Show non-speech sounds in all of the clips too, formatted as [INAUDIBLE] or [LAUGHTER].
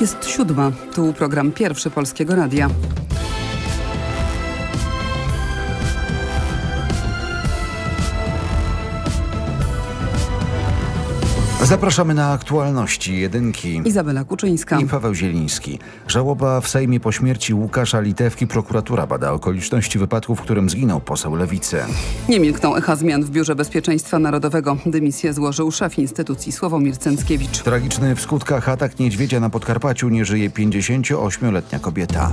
Jest siódma. Tu program pierwszy Polskiego Radia. Zapraszamy na aktualności jedynki. Izabela Kuczyńska. I Paweł Zieliński. Żałoba w Sejmie po śmierci Łukasza Litewki. Prokuratura bada okoliczności wypadku, w którym zginął poseł Lewicy. Nie milkną echa zmian w Biurze Bezpieczeństwa Narodowego. Dymisję złożył szef instytucji Sławomir Cęckiewicz. Tragiczny w skutkach atak niedźwiedzia na Podkarpaciu nie żyje 58-letnia kobieta.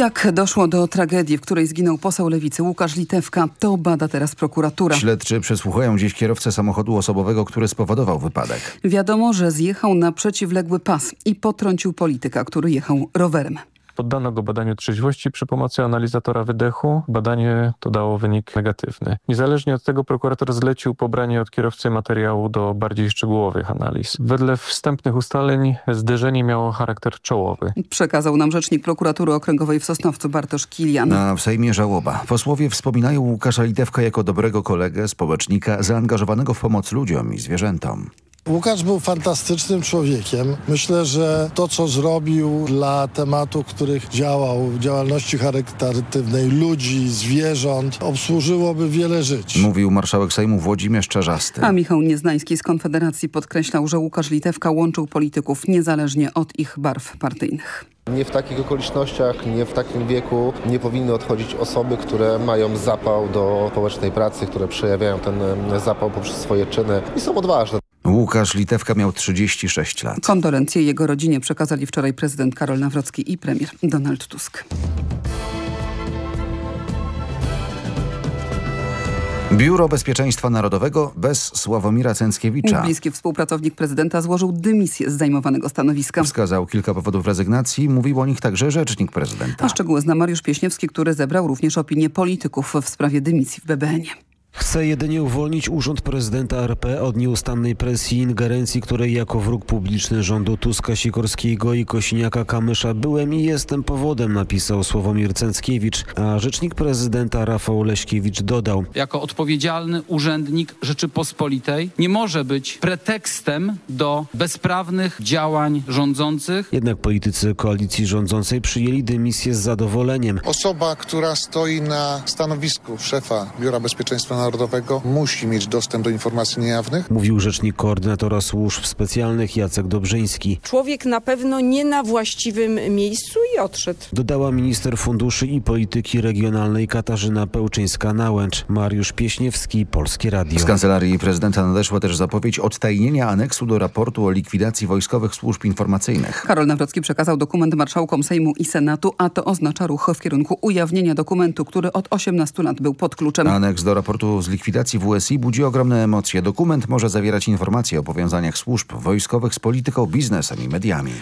Jak doszło do tragedii, w której zginął poseł Lewicy Łukasz Litewka, to bada teraz prokuratura. Śledczy przesłuchują dziś kierowcę samochodu osobowego, który spowodował wypadek. Wiadomo, że zjechał na przeciwległy pas i potrącił polityka, który jechał rowerem. Poddano go badaniu trzeźwości przy pomocy analizatora wydechu. Badanie to dało wynik negatywny. Niezależnie od tego prokurator zlecił pobranie od kierowcy materiału do bardziej szczegółowych analiz. Wedle wstępnych ustaleń zderzenie miało charakter czołowy. Przekazał nam rzecznik prokuratury okręgowej w Sosnowcu Bartosz Kilian. A w Sejmie żałoba. Posłowie wspominają Łukasza Litewka jako dobrego kolegę, społecznika, zaangażowanego w pomoc ludziom i zwierzętom. Łukasz był fantastycznym człowiekiem. Myślę, że to, co zrobił dla tematów, których działał, działalności charytatywnej ludzi, zwierząt, obsłużyłoby wiele żyć. Mówił marszałek Sejmu Włodzimierz Czarzasty. A Michał Nieznański z Konfederacji podkreślał, że Łukasz Litewka łączył polityków niezależnie od ich barw partyjnych. Nie w takich okolicznościach, nie w takim wieku nie powinny odchodzić osoby, które mają zapał do społecznej pracy, które przejawiają ten zapał poprzez swoje czyny i są odważne. Łukasz Litewka miał 36 lat. Kondolencje jego rodzinie przekazali wczoraj prezydent Karol Nawrocki i premier Donald Tusk. Biuro Bezpieczeństwa Narodowego bez Sławomira Cęckiewicza. Bliski współpracownik prezydenta złożył dymisję z zajmowanego stanowiska. Wskazał kilka powodów rezygnacji. Mówił o nich także rzecznik prezydenta. A szczegóły zna Mariusz Pieśniewski, który zebrał również opinię polityków w sprawie dymisji w BBN-ie. Chce jedynie uwolnić urząd prezydenta RP od nieustannej presji i ingerencji, której jako wróg publiczny rządu Tuska, Sikorskiego i Kosiniaka-Kamysza byłem i jestem powodem, napisał Sławomir Cęckiewicz, a rzecznik prezydenta Rafał Leśkiewicz dodał. Jako odpowiedzialny urzędnik Rzeczypospolitej nie może być pretekstem do bezprawnych działań rządzących. Jednak politycy koalicji rządzącej przyjęli dymisję z zadowoleniem. Osoba, która stoi na stanowisku szefa Biura Bezpieczeństwa Narodowego musi mieć dostęp do informacji niejawnych. Mówił rzecznik koordynatora służb specjalnych Jacek Dobrzyński. Człowiek na pewno nie na właściwym miejscu i odszedł. Dodała minister funduszy i polityki regionalnej Katarzyna Pełczyńska-Nałęcz. Mariusz Pieśniewski, Polskie Radio. Z kancelarii prezydenta nadeszła też zapowiedź odtajnienia aneksu do raportu o likwidacji wojskowych służb informacyjnych. Karol Nawrocki przekazał dokument marszałkom Sejmu i Senatu, a to oznacza ruch w kierunku ujawnienia dokumentu, który od 18 lat był pod kluczem. Aneks do raportu z likwidacji WSI budzi ogromne emocje. Dokument może zawierać informacje o powiązaniach służb wojskowych z polityką, biznesem i mediami.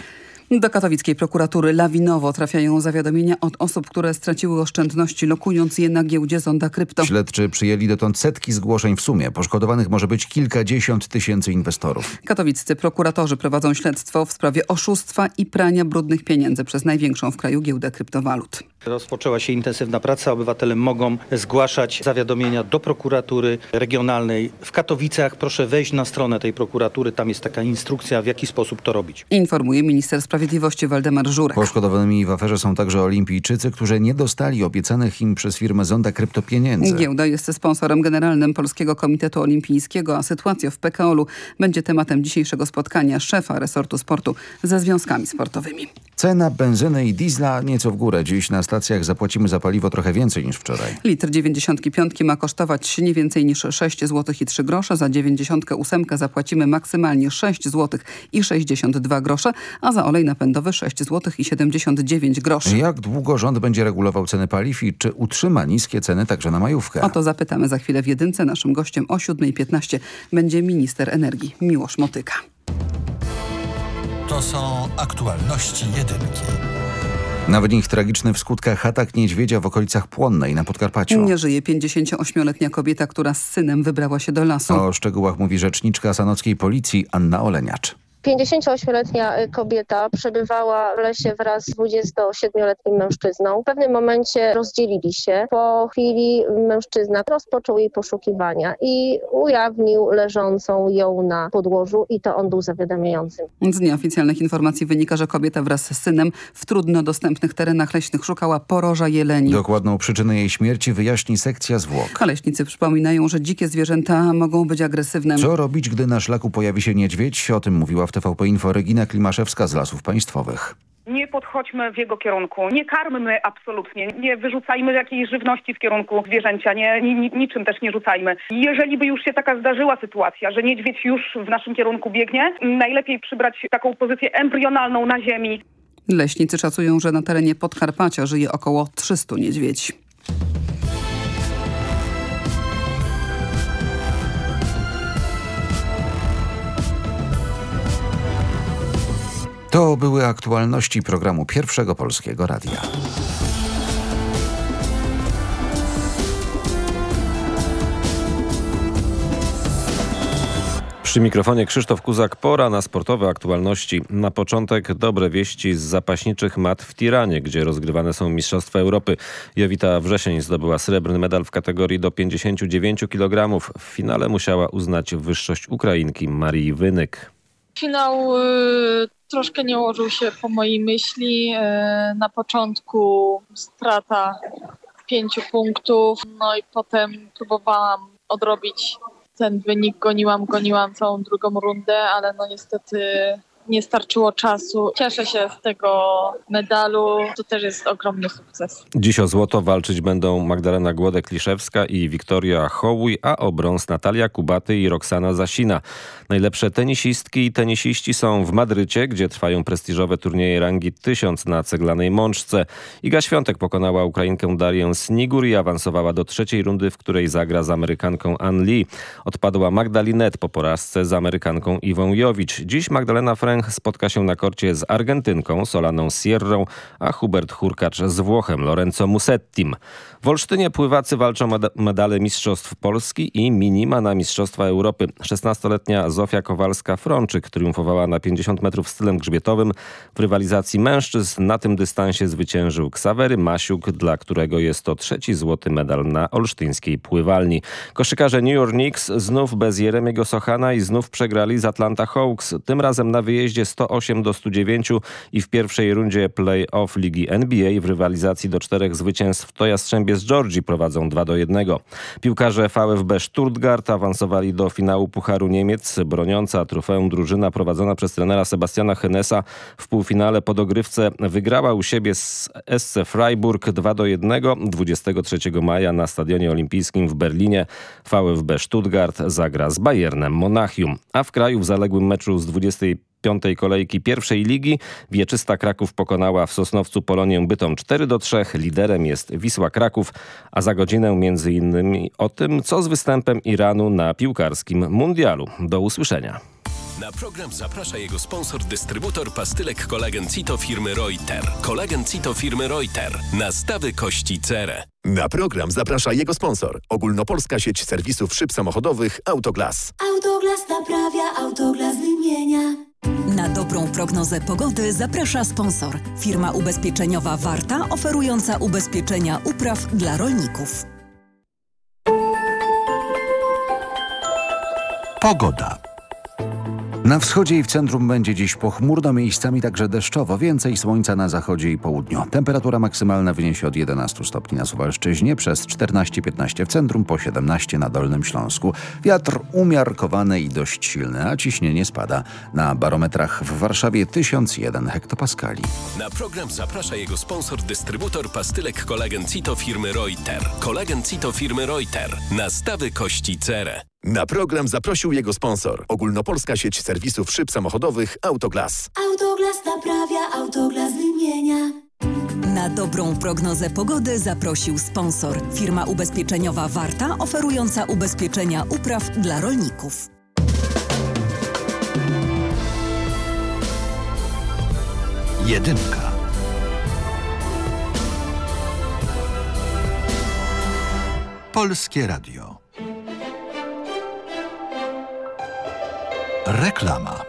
Do katowickiej prokuratury lawinowo trafiają zawiadomienia od osób, które straciły oszczędności lokując je na giełdzie Zonda Krypto. Śledczy przyjęli dotąd setki zgłoszeń w sumie. Poszkodowanych może być kilkadziesiąt tysięcy inwestorów. Katowiccy prokuratorzy prowadzą śledztwo w sprawie oszustwa i prania brudnych pieniędzy przez największą w kraju giełdę kryptowalut. Rozpoczęła się intensywna praca. Obywatele mogą zgłaszać zawiadomienia do prokuratury regionalnej w Katowicach. Proszę wejść na stronę tej prokuratury. Tam jest taka instrukcja, w jaki sposób to robić. Informuje minister sprawiedliwości Waldemar Żurek. Poszkodowanymi w aferze są także olimpijczycy, którzy nie dostali obiecanych im przez firmę Zonda kryptopieniędzy. Giełda jest sponsorem generalnym Polskiego Komitetu Olimpijskiego, a sytuacja w PKOL-u będzie tematem dzisiejszego spotkania szefa resortu sportu ze związkami sportowymi. Cena benzyny i diesla nieco w górę. Dziś na stacjach zapłacimy za paliwo trochę więcej niż wczoraj. Litr 95 ma kosztować nie więcej niż 6 zł i 3 grosze. Za 98 zapłacimy maksymalnie 6 zł i 62 grosze, a za olej napędowy 6 zł i 79 groszy. Jak długo rząd będzie regulował ceny paliw i czy utrzyma niskie ceny także na majówkę? O to zapytamy za chwilę w jedynce. Naszym gościem o 7.15 będzie minister energii Miłosz Motyka. To są aktualności jedynki. Na wynik tragiczny w skutkach atak niedźwiedzia w okolicach Płonnej na Podkarpaciu. Nie żyje 58-letnia kobieta, która z synem wybrała się do lasu. O szczegółach mówi rzeczniczka sanockiej policji Anna Oleniacz. 58-letnia kobieta przebywała w lesie wraz z 27-letnim mężczyzną. W pewnym momencie rozdzielili się. Po chwili mężczyzna rozpoczął jej poszukiwania i ujawnił leżącą ją na podłożu i to on był zawiadamiającym. Z nieoficjalnych informacji wynika, że kobieta wraz z synem w trudno dostępnych terenach leśnych szukała poroża jeleni. Dokładną przyczynę jej śmierci wyjaśni sekcja zwłok. A leśnicy przypominają, że dzikie zwierzęta mogą być agresywne. Co robić, gdy na szlaku pojawi się niedźwiedź? O tym mówiła w TVP Info Regina Klimaszewska z Lasów Państwowych. Nie podchodźmy w jego kierunku, nie karmmy absolutnie, nie wyrzucajmy jakiejś żywności w kierunku zwierzęcia, nie, ni, niczym też nie rzucajmy. Jeżeli by już się taka zdarzyła sytuacja, że niedźwiedź już w naszym kierunku biegnie, najlepiej przybrać taką pozycję embrionalną na ziemi. Leśnicy szacują, że na terenie Podkarpacia żyje około 300 niedźwiedzi. To były aktualności programu Pierwszego Polskiego Radia. Przy mikrofonie Krzysztof Kuzak, pora na sportowe aktualności. Na początek dobre wieści z zapaśniczych mat w Tiranie, gdzie rozgrywane są Mistrzostwa Europy. Jowita Wrzesień zdobyła srebrny medal w kategorii do 59 kg. W finale musiała uznać wyższość Ukrainki Marii Wynyk. Finał y, troszkę nie ułożył się po mojej myśli. Y, na początku strata pięciu punktów, no i potem próbowałam odrobić ten wynik, goniłam, goniłam całą drugą rundę, ale no niestety nie starczyło czasu. Cieszę się z tego medalu. To też jest ogromny sukces. Dziś o złoto walczyć będą Magdalena Głodek-Liszewska i Wiktoria Hołuj, a o brąz Natalia Kubaty i Roxana Zasina. Najlepsze tenisistki i tenisiści są w Madrycie, gdzie trwają prestiżowe turnieje rangi 1000 na ceglanej mączce. Iga Świątek pokonała Ukrainkę Darię Snigur i awansowała do trzeciej rundy, w której zagra z Amerykanką Ann Lee. Odpadła Magdalinet po porażce z Amerykanką Iwą Jowicz. Dziś Magdalena Frank spotka się na korcie z Argentynką Solaną Sierrą, a Hubert Hurkacz z Włochem Lorenzo Musettim. W Olsztynie pływacy walczą medale Mistrzostw Polski i minima na Mistrzostwa Europy. 16-letnia Zofia Kowalska-Frączyk triumfowała na 50 metrów stylem grzbietowym. W rywalizacji mężczyzn na tym dystansie zwyciężył Ksawery Masiuk, dla którego jest to trzeci złoty medal na olsztyńskiej pływalni. Koszykarze New York Knicks znów bez Jeremiego Sochana i znów przegrali z Atlanta Hawks. Tym razem na wyjeździe 108 do 109 i w pierwszej rundzie play-off Ligi NBA w rywalizacji do czterech zwycięstw to Jastrzębie z Georgii prowadzą 2 do 1. Piłkarze VfB Stuttgart awansowali do finału Pucharu Niemiec. Broniąca trofeum drużyna prowadzona przez trenera Sebastiana Henesa w półfinale po dogrywce wygrała u siebie z SC Freiburg 2 do 1 23 maja na Stadionie Olimpijskim w Berlinie. VfB Stuttgart zagra z Bayernem Monachium, a w kraju w zaległym meczu z 20 piątej kolejki pierwszej ligi. Wieczysta Kraków pokonała w Sosnowcu Polonię Bytom 4 do 3. Liderem jest Wisła Kraków, a za godzinę między innymi o tym, co z występem Iranu na piłkarskim mundialu. Do usłyszenia. Na program zaprasza jego sponsor, dystrybutor pastylek kolagen Cito firmy Reuter. Kolagen Cito firmy Reuter. Nastawy kości cerę. Na program zaprasza jego sponsor. Ogólnopolska sieć serwisów szyb samochodowych Autoglas. Autoglas naprawia, Autoglas wymienia. Na dobrą prognozę pogody zaprasza sponsor. Firma ubezpieczeniowa Warta, oferująca ubezpieczenia upraw dla rolników. Pogoda. Na wschodzie i w centrum będzie dziś pochmurno, miejscami także deszczowo. Więcej słońca na zachodzie i południu. Temperatura maksymalna wyniesie od 11 stopni na Suwalszczyźnie, przez 14-15 w centrum, po 17 na Dolnym Śląsku. Wiatr umiarkowany i dość silny, a ciśnienie spada. Na barometrach w Warszawie 1001 hektopaskali. Na program zaprasza jego sponsor, dystrybutor pastylek kolagen Cito firmy Reuter. Kolagen Cito firmy Reuter. Nastawy kości cerę. Na program zaprosił jego sponsor. Ogólnopolska sieć serwisów szyb samochodowych Autoglas. Autoglas naprawia, Autoglas wymienia. Na dobrą prognozę pogody zaprosił sponsor. Firma ubezpieczeniowa Warta, oferująca ubezpieczenia upraw dla rolników. Jedynka. Polskie Radio. Reklama.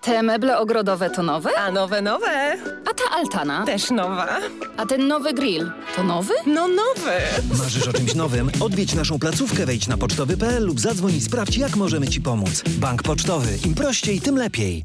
Te meble ogrodowe to nowe? A nowe, nowe. A ta altana? Też nowa. A ten nowy grill to nowy? No nowy. Marzysz o czymś nowym? Odwiedź naszą placówkę, wejdź na pocztowy.pl lub zadzwoń i sprawdź, jak możemy Ci pomóc. Bank Pocztowy. Im prościej, tym lepiej.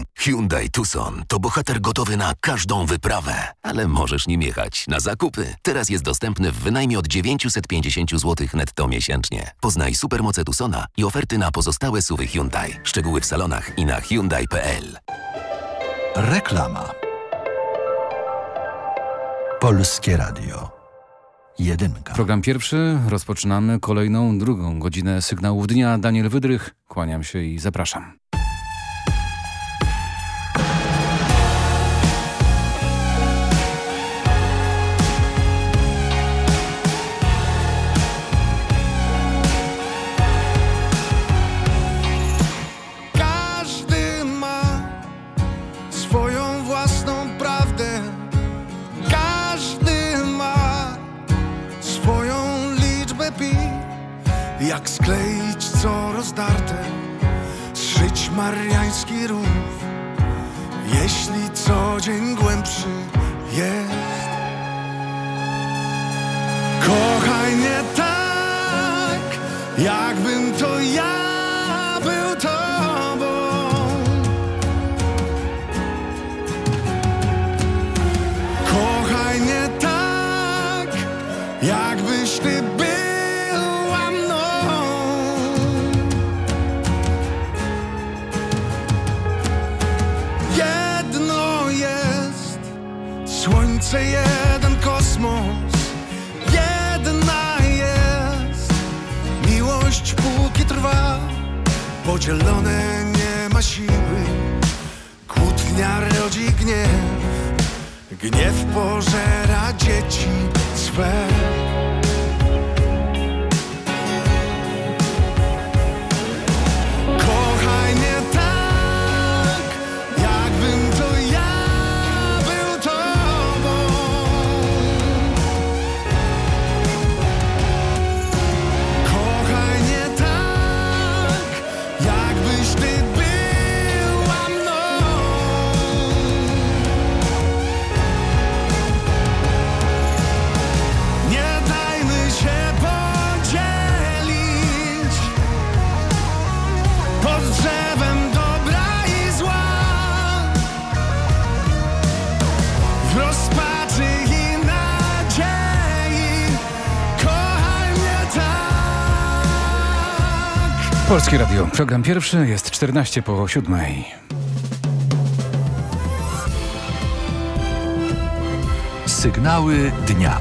Hyundai Tucson to bohater gotowy na każdą wyprawę, ale możesz nim jechać na zakupy. Teraz jest dostępny w wynajmie od 950 zł netto miesięcznie. Poznaj supermoce Tucsona i oferty na pozostałe suwy Hyundai. Szczegóły w salonach i na Hyundai.pl. Reklama. Polskie Radio. Jedynka. Program pierwszy. Rozpoczynamy kolejną, drugą godzinę sygnałów dnia. Daniel Wydrych. Kłaniam się i zapraszam. Mariański rów. Jeśli co dzień głębszy jest. Kochaj mnie tak, jakbym Podzielone nie ma siły. Kłótnia rodzi gniew. Gniew pożera dzieci swe. Polskie Radio. Program pierwszy jest 14 po 7. Sygnały dnia.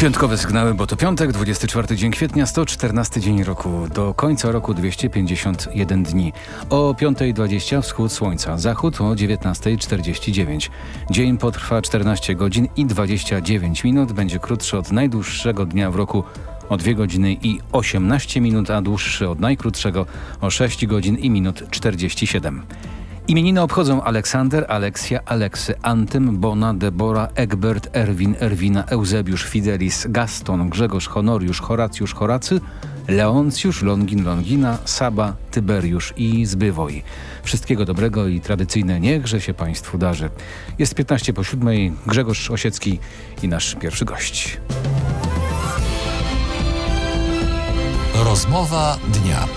Piątkowe sygnały, bo to piątek, 24 dzień kwietnia, 114 dzień roku. Do końca roku 251 dni. O 5.20 wschód słońca, zachód o 19.49. Dzień potrwa 14 godzin i 29 minut. Będzie krótszy od najdłuższego dnia w roku o 2 godziny i 18 minut, a dłuższy od najkrótszego o 6 godzin i minut 47. Imieniny obchodzą Aleksander, Aleksja, Aleksy, Antym, Bona, Debora, Egbert, Erwin, Erwina, Eusebiusz, Fidelis, Gaston, Grzegorz, Honoriusz, Horacjusz, Horacy, Leoncjusz, Longin, Longina, Saba, Tyberiusz i Zbywoj. Wszystkiego dobrego i tradycyjne niechże się Państwu darzy. Jest 15 po 7, Grzegorz Osiecki i nasz pierwszy gość. Rozmowa dnia.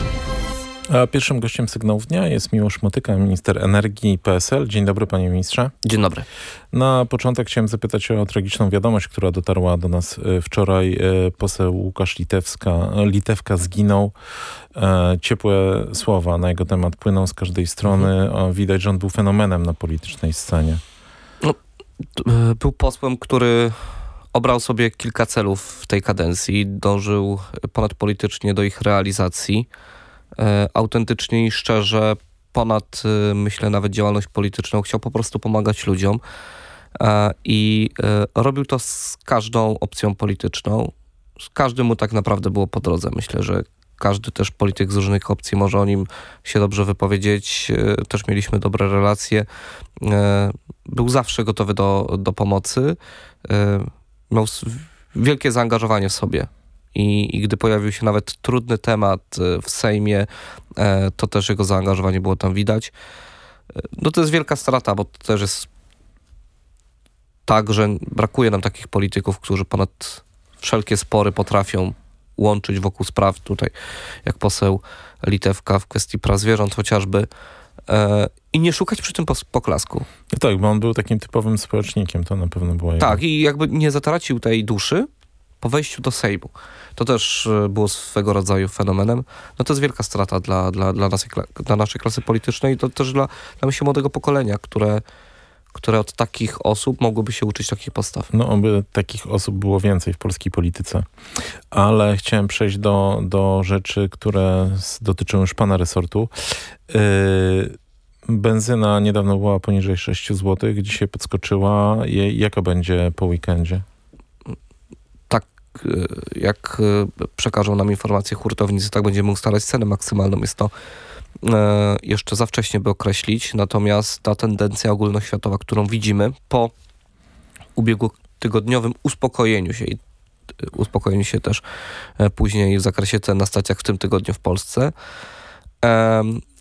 A pierwszym gościem sygnałów dnia jest Miłosz Motyka, minister energii PSL. Dzień dobry panie ministrze. Dzień dobry. Na początek chciałem zapytać o tragiczną wiadomość, która dotarła do nas e, wczoraj. E, poseł Łukasz Litewska, Litewka zginął. E, ciepłe słowa na jego temat płyną z każdej strony. Mhm. Widać, że on był fenomenem na politycznej scenie. No, był posłem, który obrał sobie kilka celów w tej kadencji. Dążył ponadpolitycznie do ich realizacji. E, autentycznie i szczerze, ponad e, myślę nawet działalność polityczną, chciał po prostu pomagać ludziom e, i robił to z każdą opcją polityczną. Z każdym mu tak naprawdę było po drodze. Myślę, że każdy też polityk z różnych opcji może o nim się dobrze wypowiedzieć. Też mieliśmy dobre relacje. Był zawsze gotowy do, do pomocy. Miał wielkie zaangażowanie w sobie. I, I, gdy pojawił się nawet trudny temat e, w Sejmie, e, to też jego zaangażowanie było tam widać. E, no to jest wielka strata, bo to też jest tak, że brakuje nam takich polityków, którzy ponad wszelkie spory potrafią łączyć wokół spraw tutaj, jak poseł Litewka w kwestii praw zwierząt chociażby i nie szukać przy tym poklasku. No tak, bo on był takim typowym społecznikiem, to na pewno było Tak, jego... i jakby nie zatracił tej duszy, po wejściu do Sejmu. To też e, było swego rodzaju fenomenem. No to jest wielka strata dla, dla, dla, naszej, dla naszej klasy politycznej i to też dla, dla myślę młodego pokolenia, które, które od takich osób mogłoby się uczyć takich postaw. No, oby takich osób było więcej w polskiej polityce. Ale chciałem przejść do, do rzeczy, które dotyczą już pana resortu. Yy, benzyna niedawno była poniżej 6 zł, dzisiaj podskoczyła. Jaka będzie po weekendzie? Jak e, przekażą nam informacje hurtownicy, tak będziemy ustalać cenę maksymalną. Jest to e, jeszcze za wcześnie, by określić, natomiast ta tendencja ogólnoświatowa, którą widzimy po ubiegłotygodniowym uspokojeniu się i e, uspokojeniu się też później w zakresie cen na stacjach w tym tygodniu w Polsce,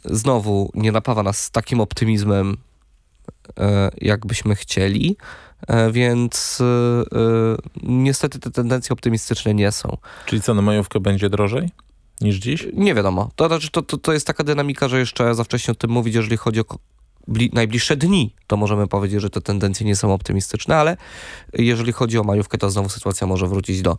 znowu nie napawa nas takim optymizmem, jakbyśmy chcieli. E, więc e, e, niestety te tendencje optymistyczne nie są. Czyli co, na majówkę będzie drożej? Niż dziś? Nie wiadomo. To, to, to, to jest taka dynamika, że jeszcze za wcześnie o tym mówić, jeżeli chodzi o najbliższe dni, to możemy powiedzieć, że te tendencje nie są optymistyczne, ale jeżeli chodzi o majówkę, to znowu sytuacja może wrócić do,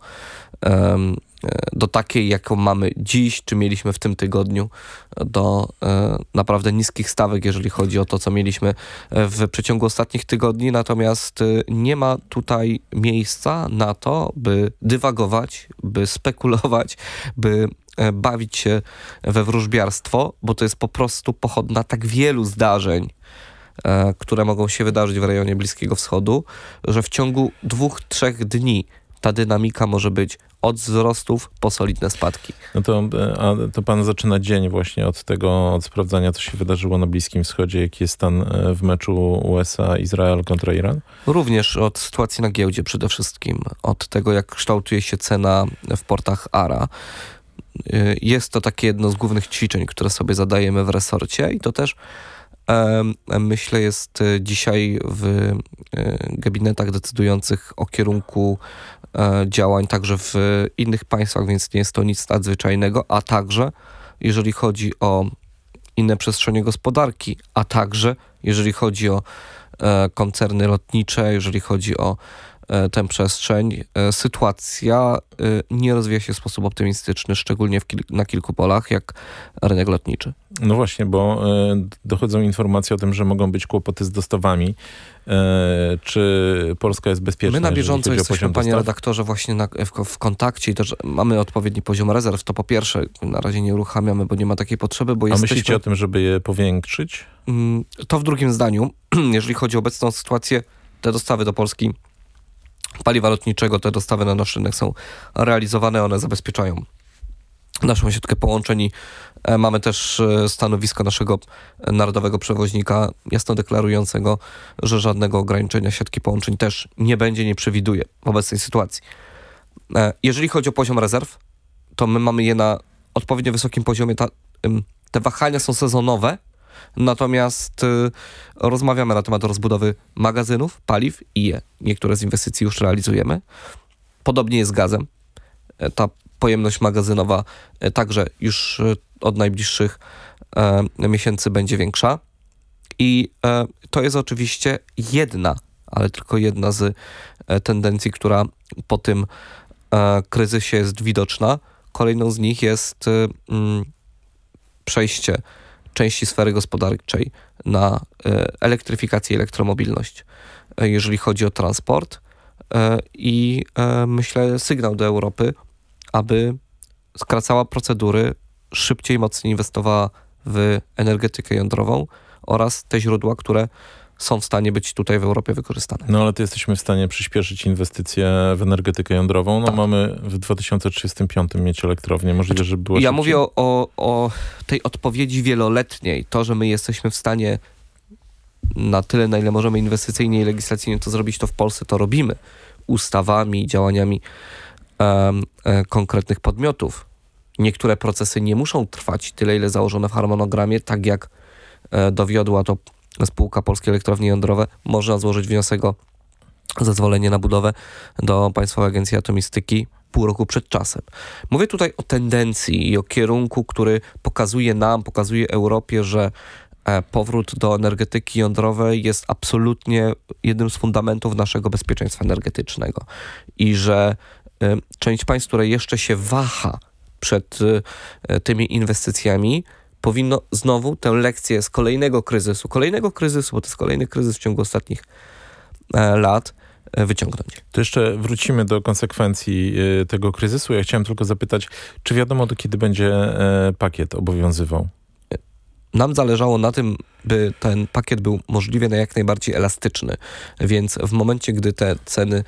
do takiej, jaką mamy dziś, czy mieliśmy w tym tygodniu, do um, naprawdę niskich stawek, jeżeli chodzi o to, co mieliśmy w przeciągu ostatnich tygodni. Natomiast e, nie ma tutaj miejsca na to, by dywagować, by spekulować, by e, bawić się we wróżbiarstwo, bo to jest po prostu pochodna tak wielu zdarzeń, e, które mogą się wydarzyć w rejonie Bliskiego Wschodu, że w ciągu dwóch, trzech dni ta dynamika może być od wzrostów po solidne spadki. No to, e, a to pan zaczyna dzień właśnie od tego, od sprawdzania, co się wydarzyło na Bliskim Wschodzie, jaki jest stan e, w meczu USA-Izrael kontra Iran? Również od sytuacji na giełdzie przede wszystkim, od tego, jak kształtuje się cena w portach ARA. E, jest to takie jedno z głównych ćwiczeń, które sobie zadajemy w resorcie i to też myślę jest dzisiaj w gabinetach decydujących o kierunku E, działań także w innych państwach, więc nie jest to nic nadzwyczajnego, a także jeżeli chodzi o inne przestrzenie gospodarki, a także jeżeli chodzi o e, koncerny lotnicze, jeżeli chodzi o tę przestrzeń, sytuacja nie rozwija się w sposób optymistyczny, szczególnie kil na kilku polach, jak rynek lotniczy. No właśnie, bo dochodzą informacje o tym, że mogą być kłopoty z dostawami. E, czy Polska jest bezpieczna? My na bieżąco jesteśmy, panie dostaw? redaktorze, właśnie na, w, w, kontakcie i też mamy odpowiedni poziom rezerw. To po pierwsze, na razie nie uruchamiamy, bo nie ma takiej potrzeby, bo A jesteśmy... myślicie o tym, żeby je powiększyć? Mm, to w drugim zdaniu. [CLEARS THROAT] Jeżeli chodzi o obecną sytuację, te dostawy do Polski paliwa lotniczego, te dostawy na nasz rynek są realizowane, one zabezpieczają naszą siatkę połączeń e, mamy też e, stanowisko naszego narodowego przewoźnika jasno deklarującego, że żadnego ograniczenia siatki połączeń też nie będzie, nie przewiduje w obecnej sytuacji. E, Jeżeli chodzi o poziom rezerw, to my mamy je na odpowiednio wysokim poziomie. Ta, te wahania są sezonowe, natomiast y, rozmawiamy na temat rozbudowy magazynów, paliw i je. Niektóre z inwestycji już realizujemy. Podobnie jest z gazem. E, Ta pojemność magazynowa e, także już e, od najbliższych miesięcy będzie większa. I to jest oczywiście jedna, ale tylko jedna z tendencji, która po tym kryzysie jest widoczna. Kolejną z nich jest mm, przejście części sfery gospodarczej na e, elektryfikację i elektromobilność, e, jeżeli chodzi o transport. E, I myślę sygnał do Europy, aby skracała procedury, szybciej, mocniej inwestowała w energetykę jądrową oraz te źródła, które są w stanie być tutaj w Europie wykorzystane. No ale to jesteśmy w stanie przyspieszyć inwestycje w energetykę jądrową. No mamy w 2035 mieć elektrownię. Możliwe, że było Ja mówię o, o, o tej odpowiedzi wieloletniej. To, że my jesteśmy w stanie na tyle, na ile możemy inwestycyjnie i legislacyjnie to zrobić, to w Polsce to robimy. Ustawami, działaniami e, konkretnych podmiotów. Niektóre procesy nie muszą trwać tyle, ile założone w harmonogramie, tak jak e, dowiodła to spółka Polskie Elektrownie Jądrowe. Można złożyć wniosek o zezwolenie na budowę do Państwowej Agencji Atomistyki pół roku przed czasem. Mówię tutaj o tendencji i o kierunku, który pokazuje nam, pokazuje Europie, że e, powrót do energetyki jądrowej jest absolutnie jednym z fundamentów naszego bezpieczeństwa energetycznego i że e, część państw, które jeszcze się waha przed e, tymi inwestycjami, powinno znowu tę lekcję z kolejnego kryzysu, kolejnego kryzysu, bo to jest kolejny kryzys w ciągu ostatnich e, lat, e, wyciągnąć. To jeszcze wrócimy do konsekwencji y, tego kryzysu. Ja chciałem tylko zapytać, czy wiadomo do kiedy będzie e, pakiet obowiązywał? Nam zależało na tym, by ten pakiet był możliwie na jak najbardziej elastyczny, więc w momencie, gdy te ceny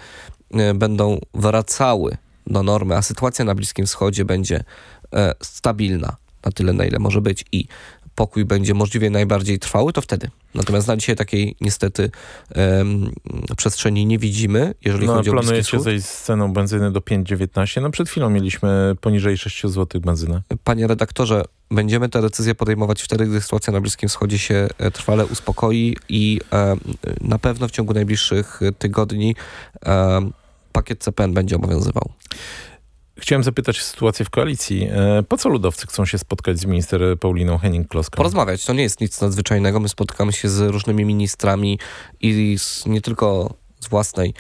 e, będą wracały do normy, a sytuacja na Bliskim Wschodzie będzie e, stabilna na tyle, na ile może być i pokój będzie możliwie najbardziej trwały, to wtedy. Natomiast na dzisiaj takiej niestety em, przestrzeni nie widzimy, jeżeli No, chodzi o Bliski planujecie Wschód. zejść z ceną benzyny do 5,19. No przed chwilą mieliśmy poniżej 6 zł benzynę. Panie redaktorze, będziemy te decyzje podejmować wtedy, gdy sytuacja na Bliskim Wschodzie się e, trwale uspokoi i e, na pewno w ciągu najbliższych e, tygodni e, pakiet CPN będzie obowiązywał. Chciałem zapytać o sytuację w koalicji. E, Po co ludowcy chcą się spotkać z minister Pauliną Henning-Kloską? Porozmawiać, to nie jest nic nadzwyczajnego. My spotykamy się z różnymi ministrami i z, nie tylko z własnej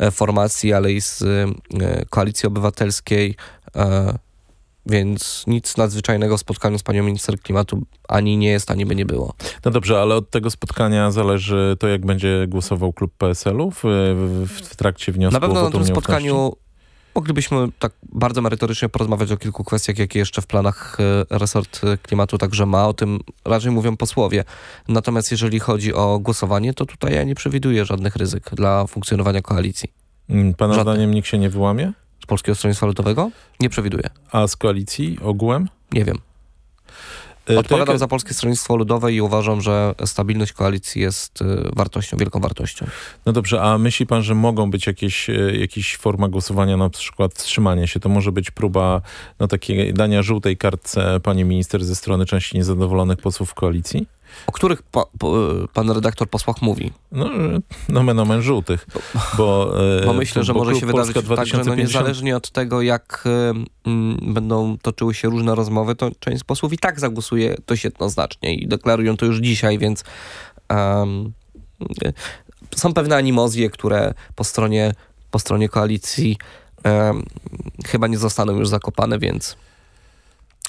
e, formacji, ale i z e, Koalicji Obywatelskiej, więc nic nadzwyczajnego w spotkaniu z panią minister klimatu ani nie jest, ani by nie było. No dobrze, ale od tego spotkania zależy to, jak będzie głosował klub PSL-u w, w, w trakcie wniosku Na pewno na tym spotkaniu moglibyśmy tak bardzo merytorycznie porozmawiać o kilku kwestiach, jakie jeszcze w planach e, resort e, klimatu także ma. O tym raczej mówią posłowie. Natomiast jeżeli chodzi o głosowanie, to tutaj ja nie przewiduję żadnych ryzyk dla funkcjonowania koalicji. Mm, Pana Żadnych. zdaniem nikt się nie wyłamie? Z Polskiego Stronnictwa Ludowego? Nie przewiduję. A z koalicji ogółem? Nie wiem. E, Odpowiadam jaka- za Polskie Stronnictwo Ludowe i uważam, że stabilność koalicji jest e, wartością, wielką wartością. No dobrze, a myśli pan, że mogą być jakieś, e, jakieś forma głosowania, na przykład wstrzymanie się? To może być próba no, takiej dania żółtej kartce pani minister ze strony części niezadowolonych posłów koalicji? O których pa, po, e, pan redaktor posłach mówi? No, e, nomen omen żółtych, bo... e, Bo myślę, że bo może się wydarzyć Polska tak, że no 2050 niezależnie od tego, jak y, mm, będą toczyły się różne rozmowy, to część posłów i tak zagłosuje dość jednoznacznie i deklarują to już dzisiaj, więc y, są pewne animozje, które po stronie, po stronie koalicji chyba nie zostaną już zakopane, więc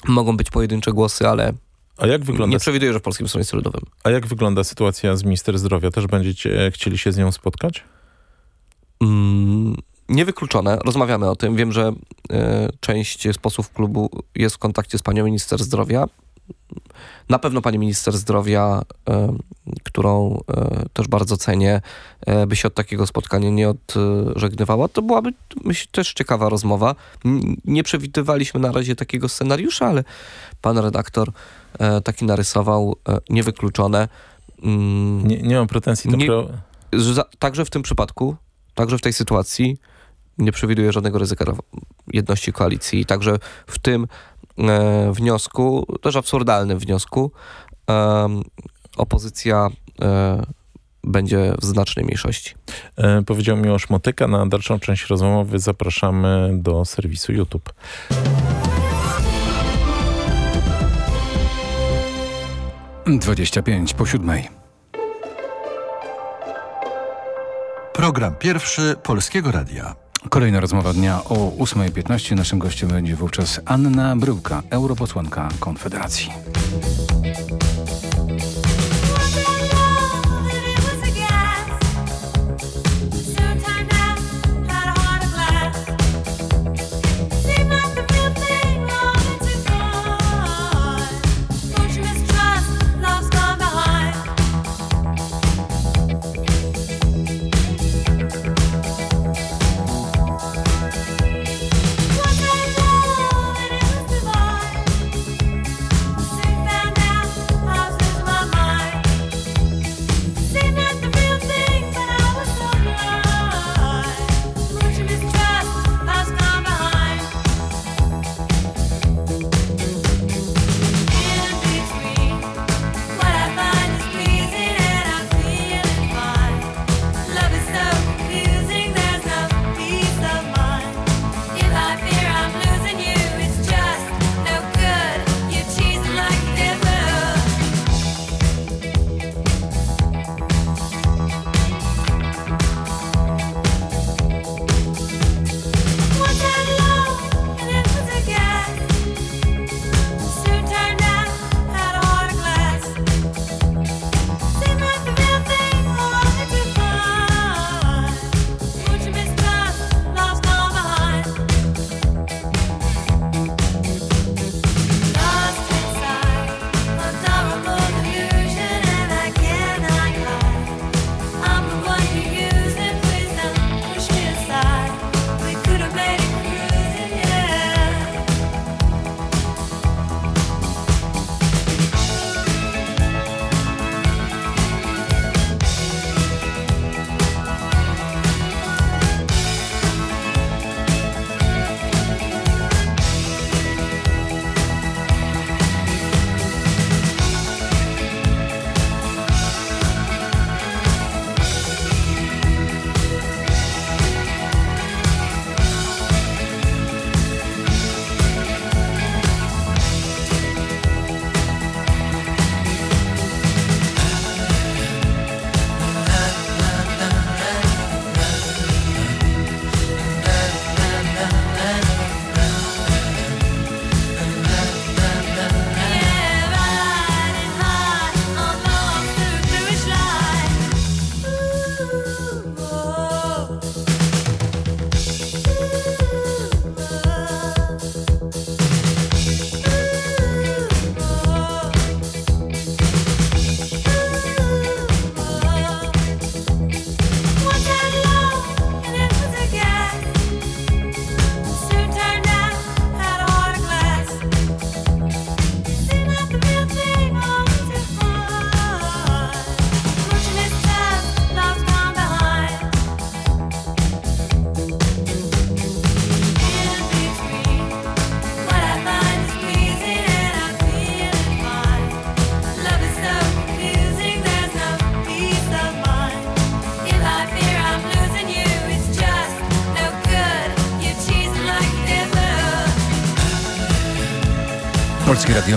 mogą być pojedyncze głosy, ale A jak wygląda, nie przewiduję, że w Polskim Stronnictwie Ludowym. a jak wygląda sytuacja z minister zdrowia? Też będziecie chcieli się z nią spotkać? Mm, niewykluczone. Rozmawiamy o tym. Wiem, że e, część z posłów klubu jest w kontakcie z panią minister zdrowia. na pewno pani minister zdrowia, e, którą e, też bardzo cenię, e, by się od takiego spotkania nie odżegnywała. To byłaby, myślę, też ciekawa rozmowa. Nie przewidywaliśmy na razie takiego scenariusza, ale pan redaktor e, taki narysował, e, niewykluczone. Mm, Nie, nie mam pretensji do Nie- pro... za, także w tym przypadku, także w tej sytuacji nie przewiduję żadnego ryzyka jedności koalicji. Także w tym e, wniosku, też absurdalnym wniosku, em, opozycja e, będzie w znacznej mniejszości. E, powiedział Miłosz Motyka. Na dalszą część rozmowy zapraszamy do serwisu YouTube. Dwadzieścia pięć po siódmej. Program pierwszy Polskiego Radia. Kolejna rozmowa dnia o 8.15. Naszym gościem będzie wówczas Anna Bryłka, europosłanka Konfederacji.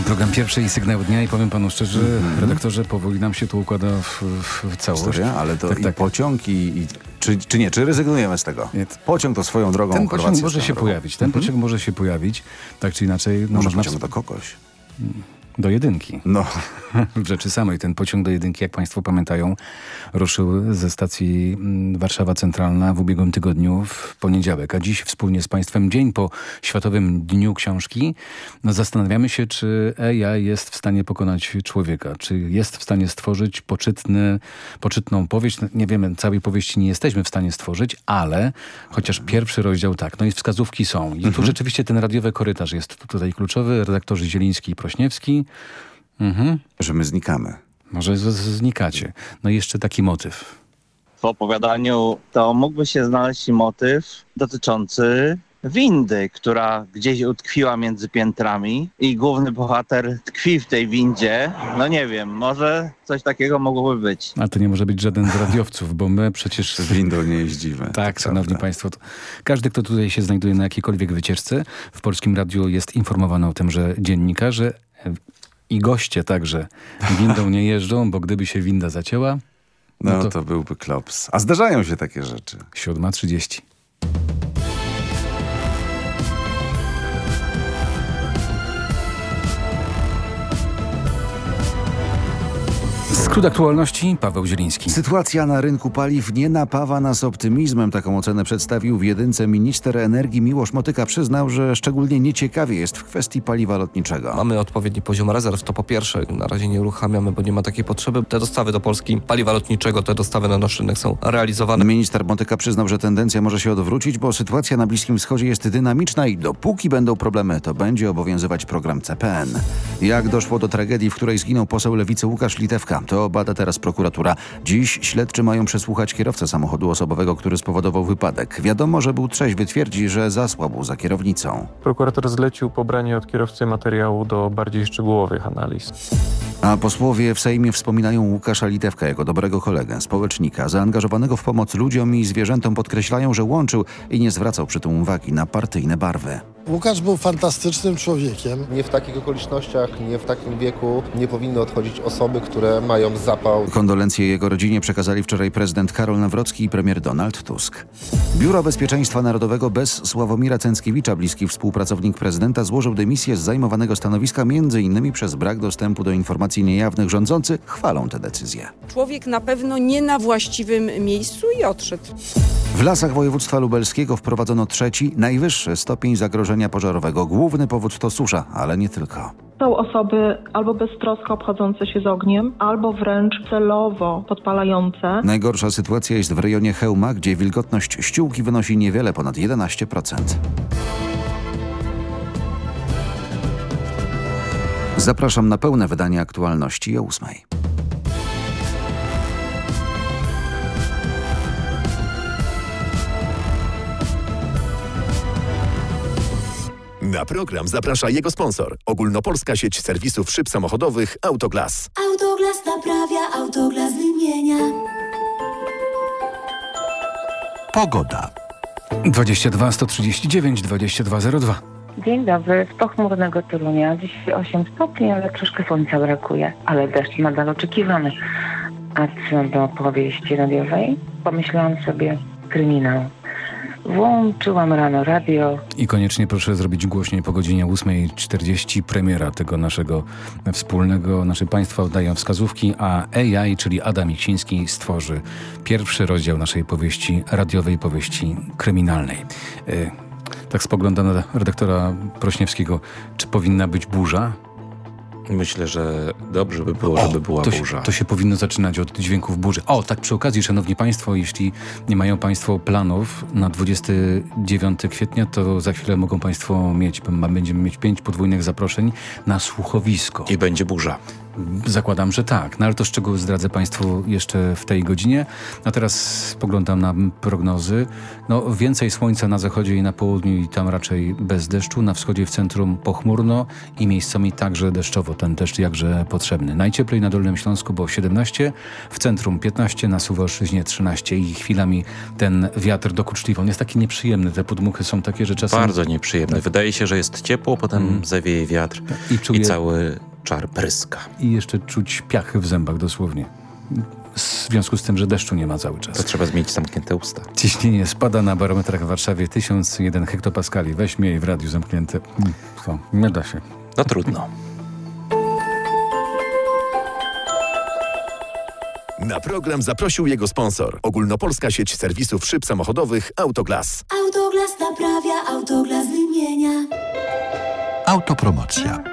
Program pierwszy i sygnał dnia i powiem panu szczerze, redaktorze, powoli nam się to układa w, w, całość. Historia, ale to Tak, i tak. pociąg i, i czy, czy nie, czy rezygnujemy z tego? Pociąg to swoją drogą Ten pociąg może się drogą. pojawić, ten pociąg może się pojawić, tak czy inaczej. No, Może można pociąg do kogoś. Do jedynki. No. [LAUGHS] W rzeczy samej ten pociąg do jedynki, jak Państwo pamiętają, ruszył ze stacji mm, Warszawa Centralna w ubiegłym tygodniu w poniedziałek, a dziś wspólnie z Państwem dzień po Światowym Dniu Książki no zastanawiamy się, czy AI jest w stanie pokonać człowieka, czy jest w stanie stworzyć poczytny, poczytną powieść. No, Nie wiemy, całej powieści nie jesteśmy w stanie stworzyć, ale chociaż pierwszy rozdział tak, no i wskazówki są. I tu Mhm. rzeczywiście ten radiowy korytarz jest tu- tutaj kluczowy, redaktorzy Zieliński i Prośniewski. Mhm. Że my znikamy. Może z- z- znikacie. No i jeszcze taki motyw. w opowiadaniu, to mógłby się znaleźć motyw dotyczący windy, która gdzieś utkwiła między piętrami i główny bohater tkwi w tej windzie. No nie wiem, może coś takiego mogłoby być. Ale to nie może być żaden z radiowców, bo my przecież... Z windą nie jeździmy. Tak, szanowni państwo. To każdy, kto tutaj się znajduje na jakiejkolwiek wycieczce, w Polskim Radiu jest informowany o tym, że dziennikarze i goście także windą nie jeżdżą, bo gdyby się winda zacięła... No, to... byłby klops. A zdarzają się takie rzeczy. 7.30. Skrót aktualności, Paweł Zieliński. Sytuacja na rynku paliw nie napawa nas optymizmem. Taką ocenę przedstawił w jedynce minister energii Miłosz Motyka. Przyznał, że szczególnie nieciekawie jest w kwestii paliwa lotniczego. Mamy odpowiedni poziom rezerw, to po pierwsze na razie nie uruchamiamy, bo nie ma takiej potrzeby. Te dostawy do Polski paliwa lotniczego, te dostawy na nasz rynek są realizowane. Minister Motyka przyznał, że tendencja może się odwrócić, bo sytuacja na Bliskim Wschodzie jest dynamiczna i dopóki będą problemy, to będzie obowiązywać program CPN. Jak doszło do tragedii, w której zginął poseł lewicy Łukasz Litewka, to bada teraz prokuratura. Dziś śledczy mają przesłuchać kierowcę samochodu osobowego, który spowodował wypadek. Wiadomo, że był trzeźwy, twierdzi, że zasłabł za kierownicą. Prokurator zlecił pobranie od kierowcy materiału do bardziej szczegółowych analiz. A posłowie w Sejmie wspominają Łukasza Litewka jako dobrego kolegę, społecznika, zaangażowanego w pomoc ludziom i zwierzętom podkreślają, że łączył i nie zwracał przy tym uwagi na partyjne barwy. Łukasz był fantastycznym człowiekiem. Nie w takich okolicznościach, nie w takim wieku nie powinny odchodzić osoby, które mają zapał. Kondolencje jego rodzinie przekazali wczoraj prezydent Karol Nawrocki i premier Donald Tusk. Biuro Bezpieczeństwa Narodowego bez Sławomira Cęckiewicza, bliski współpracownik prezydenta, złożył dymisję z zajmowanego stanowiska m.in. przez brak dostępu do informacji niejawnych. Rządzący chwalą tę decyzję. Człowiek na pewno nie na właściwym miejscu i odszedł. W lasach województwa lubelskiego wprowadzono trzeci, najwyższy stopień zagrożenia pożarowego. Główny powód to susza, ale nie tylko. Są osoby albo beztrosko obchodzące się z ogniem, albo wręcz celowo podpalające. Najgorsza sytuacja jest w rejonie Chełma, gdzie wilgotność ściółki wynosi niewiele ponad 11%. Zapraszam na pełne wydanie aktualności o 8. Na program zaprasza jego sponsor. Ogólnopolska sieć serwisów szyb samochodowych Autoglas. Autoglas naprawia, autoglas wymienia. Pogoda. 22 139 2202. Dzień dobry, z pochmurnego Torunia. Dziś 8 stopni, ale troszkę słońca brakuje, ale deszcz nadal oczekiwany. A co do powieści radiowej, pomyślałam sobie kryminał. Włączyłam rano radio. I koniecznie proszę zrobić głośniej po godzinie 8.40 premiera tego naszego wspólnego. Nasze państwa oddają wskazówki, a AI, czyli Adam Miksiński, stworzy pierwszy rozdział naszej powieści radiowej, powieści kryminalnej. Y, tak spoglądam na redaktora Prośniewskiego. Czy powinna być burza? Myślę, że dobrze by było, żeby była to się, burza. To się powinno zaczynać od dźwięków burzy. O, tak przy okazji, szanowni państwo, jeśli nie mają państwo planów na 29 kwietnia, to za chwilę mogą państwo mieć, będziemy mieć pięć podwójnych zaproszeń na słuchowisko. I będzie burza. Zakładam, że tak, no ale to szczegóły zdradzę Państwu jeszcze w tej godzinie. A teraz spoglądam na prognozy. No, więcej słońca na zachodzie i na południu i tam raczej bez deszczu. Na wschodzie w centrum pochmurno i miejscami także deszczowo. Ten deszcz jakże potrzebny. Najcieplej na Dolnym Śląsku było 17, w centrum 15, na Suwalszczyźnie 13 i chwilami ten wiatr dokuczliwy. On jest taki nieprzyjemny. Te podmuchy są takie, że czasem... Bardzo nieprzyjemny. Tak. Wydaje się, że jest ciepło, potem Mm. zawieje wiatr I czuję- i cały czar pryska. I jeszcze czuć piachy w zębach dosłownie. W związku z tym, że deszczu nie ma cały czas. To trzeba zmienić zamknięte usta. Ciśnienie spada na barometrach w Warszawie 1001 hektopaskali. Weźmie jej w radiu zamknięte. To nie da się. No trudno. Na program zaprosił jego sponsor. Ogólnopolska sieć serwisów szyb samochodowych Autoglas. Autoglas naprawia, Autoglas wymienia. Autopromocja.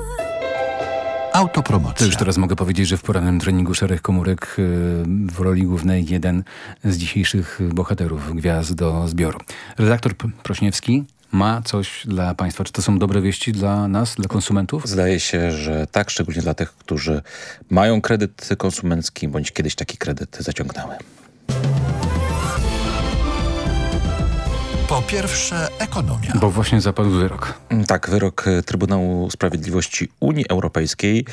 To Autopromocja. już teraz mogę powiedzieć, że w porannym treningu Szereg Komórek y, w roli głównej jeden z dzisiejszych bohaterów gwiazd do zbioru. Redaktor Prośniewski ma coś dla Państwa. Czy to są dobre wieści dla nas, dla konsumentów? Zdaje się, że tak, szczególnie dla tych, którzy mają kredyt konsumencki bądź kiedyś taki kredyt zaciągnęły. Po pierwsze, ekonomia. Bo właśnie zapadł wyrok. Tak, wyrok e, Trybunału Sprawiedliwości Unii Europejskiej,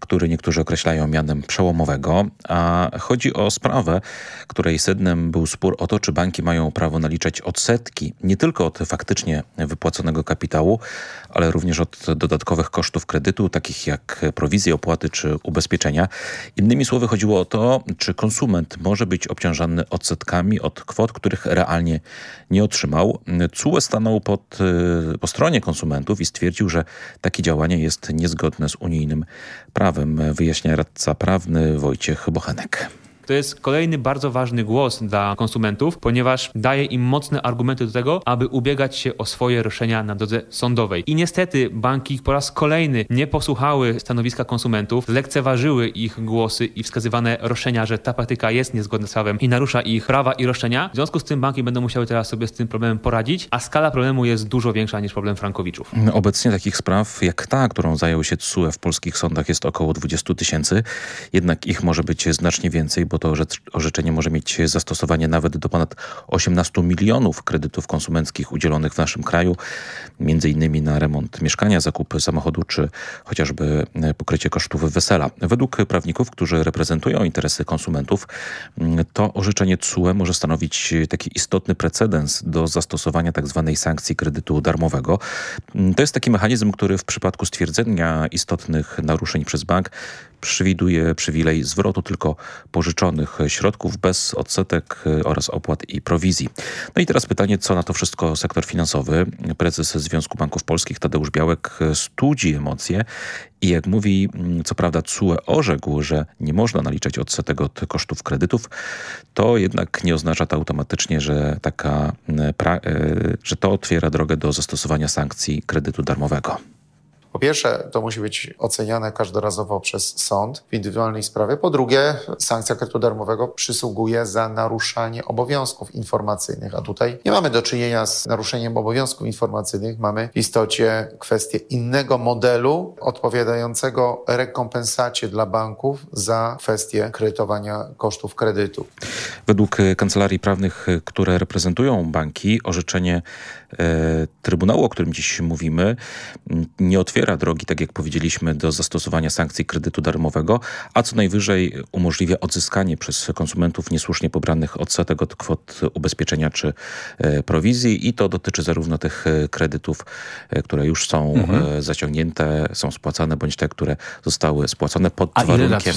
który niektórzy określają mianem przełomowego, a chodzi o sprawę, której sednem był spór o to, czy banki mają prawo naliczać odsetki nie tylko od faktycznie wypłaconego kapitału, ale również od dodatkowych kosztów kredytu, takich jak prowizje, opłaty czy ubezpieczenia. Innymi słowy chodziło o to, czy konsument może być obciążany odsetkami od kwot, których realnie nie otrzymał. CUE stanął pod, y, po stronie konsumentów i stwierdził, że takie działanie jest niezgodne z unijnym prawem, wyjaśnia radca prawny Wojciech Bochenek. To jest kolejny bardzo ważny głos dla konsumentów, ponieważ daje im mocne argumenty do tego, aby ubiegać się o swoje roszczenia na drodze sądowej. I niestety banki po raz kolejny nie posłuchały stanowiska konsumentów, lekceważyły ich głosy i wskazywane roszczenia, że ta praktyka jest niezgodna z prawem i narusza ich prawa i roszczenia. W związku z tym banki będą musiały teraz sobie z tym problemem poradzić, a skala problemu jest dużo większa niż problem frankowiczów. Obecnie takich spraw jak ta, którą zajął się TSUE w polskich sądach jest około 20 tysięcy, jednak ich może być znacznie więcej, bo to orzecz- orzeczenie może mieć zastosowanie nawet do ponad 18 milionów kredytów konsumenckich udzielonych w naszym kraju, między innymi na remont mieszkania, zakup samochodu czy chociażby e, pokrycie kosztów wesela. Według prawników, którzy reprezentują interesy konsumentów, to orzeczenie TSUE może stanowić taki istotny precedens do zastosowania tzw. sankcji kredytu darmowego. To jest taki mechanizm, który w przypadku stwierdzenia istotnych naruszeń przez bank przewiduje przywilej zwrotu tylko pożyczonych środków bez odsetek y, oraz opłat i prowizji. No i teraz pytanie, co na to wszystko sektor finansowy. Prezes Związku Banków Polskich Tadeusz Białek y, studzi emocje i jak mówi, mm, co prawda CUE orzekł, że nie można naliczać odsetek od kosztów kredytów, to jednak nie oznacza to automatycznie, że, taka, mm, y, że to otwiera drogę do zastosowania sankcji kredytu darmowego. Po pierwsze, to musi być oceniane każdorazowo przez sąd w indywidualnej sprawie. Po drugie, sankcja kredytu darmowego przysługuje za naruszanie obowiązków informacyjnych, a tutaj nie mamy do czynienia z naruszeniem obowiązków informacyjnych. Mamy w istocie kwestię innego modelu odpowiadającego rekompensacie dla banków za kwestię kredytowania kosztów kredytu. Według kancelarii prawnych, które reprezentują banki, orzeczenie e, Trybunału, o którym dziś mówimy, nie otwiera drogi, tak jak powiedzieliśmy, do zastosowania sankcji kredytu darmowego, a co najwyżej umożliwia odzyskanie przez konsumentów niesłusznie pobranych odsetek od kwot ubezpieczenia czy e, prowizji i to dotyczy zarówno tych e, kredytów, e, które już są Mhm. zaciągnięte, są spłacane, bądź te, które zostały spłacone pod A warunkiem,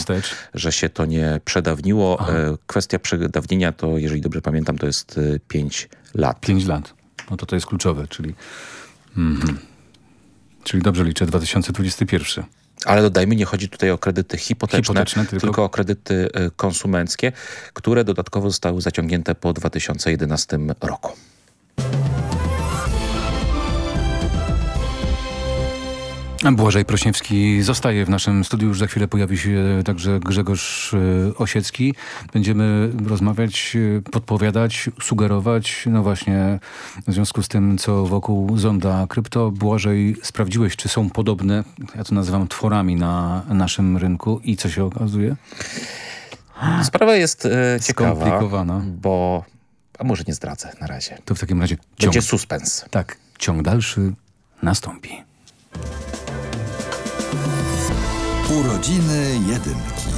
że się to nie przedawniło. Aha. Kwestia przedawnienia to, jeżeli dobrze pamiętam, to jest 5 lat. 5 lat. No to to jest kluczowe, czyli... Mhm. Czyli dobrze liczę, 2021. Ale dodajmy, nie chodzi tutaj o kredyty hipoteczne, Hipoteczne, tylko... tylko- o kredyty e, konsumenckie, które dodatkowo zostały zaciągnięte po 2011 roku. Błażej Prośniewski zostaje w naszym studiu. Już za chwilę pojawi się także Grzegorz e, Osiecki. Będziemy rozmawiać, e, podpowiadać, sugerować. No właśnie w związku z tym, co wokół zonda krypto. Błażej, sprawdziłeś, czy są podobne, ja to nazywam tworami na naszym rynku i co się okazuje? Sprawa jest e, ciekawa, Skomplikowana. bo... A może nie zdradzę na razie. To w takim razie Będzie ciąg, suspens. tak, ciąg dalszy nastąpi. Urodziny jedynki.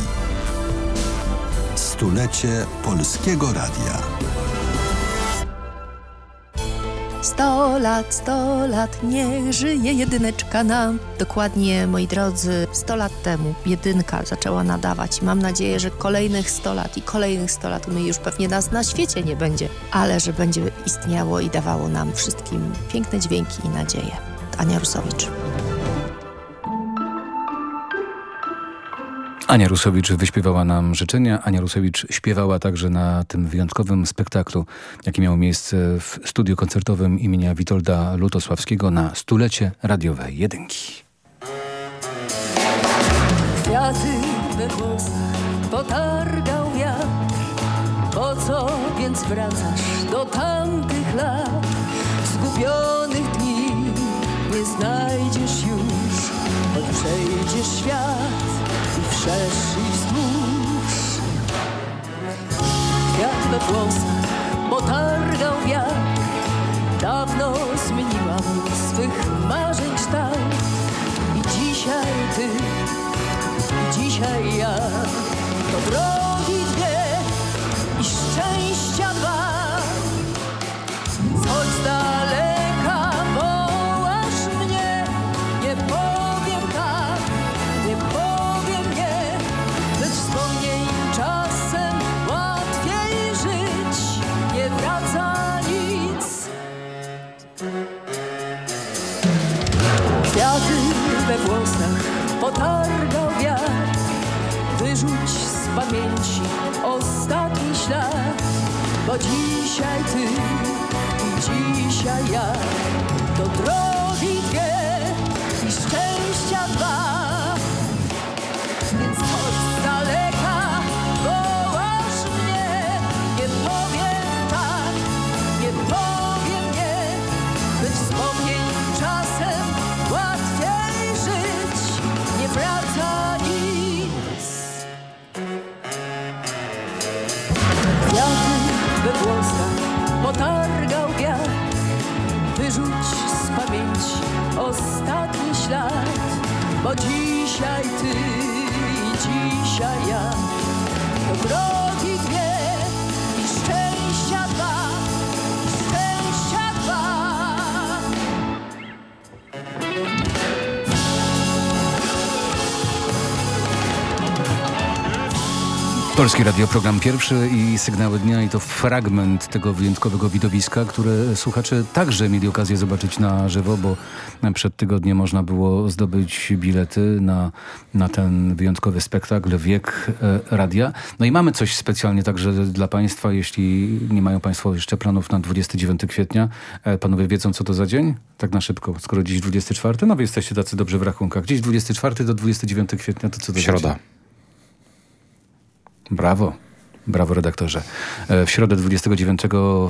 Stulecie Polskiego Radia. Sto lat, sto lat, niech żyje jedyneczka nam. Dokładnie, moi drodzy, sto lat temu jedynka zaczęła nadawać. Mam nadzieję, że kolejnych sto lat i kolejnych sto lat, my już pewnie nas na świecie nie będzie, ale że będzie istniało i dawało nam wszystkim piękne dźwięki i nadzieję. Ania Rusowicz. Ania Rusowicz wyśpiewała nam życzenia. Ania Rusowicz śpiewała także na tym wyjątkowym spektaklu, jaki miał miejsce w studiu koncertowym imienia Witolda Lutosławskiego na stulecie radiowej jedynki. Kwiaty we włosach potargał wiatr Po co więc wracasz do tamtych lat Zgubionych dni nie znajdziesz już Choć przejdziesz świat i wszerz i wzdłuż. Kwiat we włosach potargał wiatr Dawno zmieniłam swych marzeń kształt I dzisiaj ty dzisiaj ja To drogi dwie i szczęścia dwa. Choć z dzisiaj ja To dzisiaj Polski Radio, program pierwszy i sygnały dnia i to fragment tego wyjątkowego widowiska, które słuchacze także mieli okazję zobaczyć na żywo, bo przed tygodniem można było zdobyć bilety na, na ten wyjątkowy spektakl Wiek e, Radia. No i mamy coś specjalnie także dla Państwa, jeśli nie mają Państwo jeszcze planów na 29 kwietnia. E, Panowie wiedzą, co to za dzień? Tak na szybko, skoro dziś 24, no wy jesteście tacy dobrze w rachunkach. Dziś 24 do 29 kwietnia, to co to za Środa. dzień? Brawo. Brawo redaktorze. E, W środę 29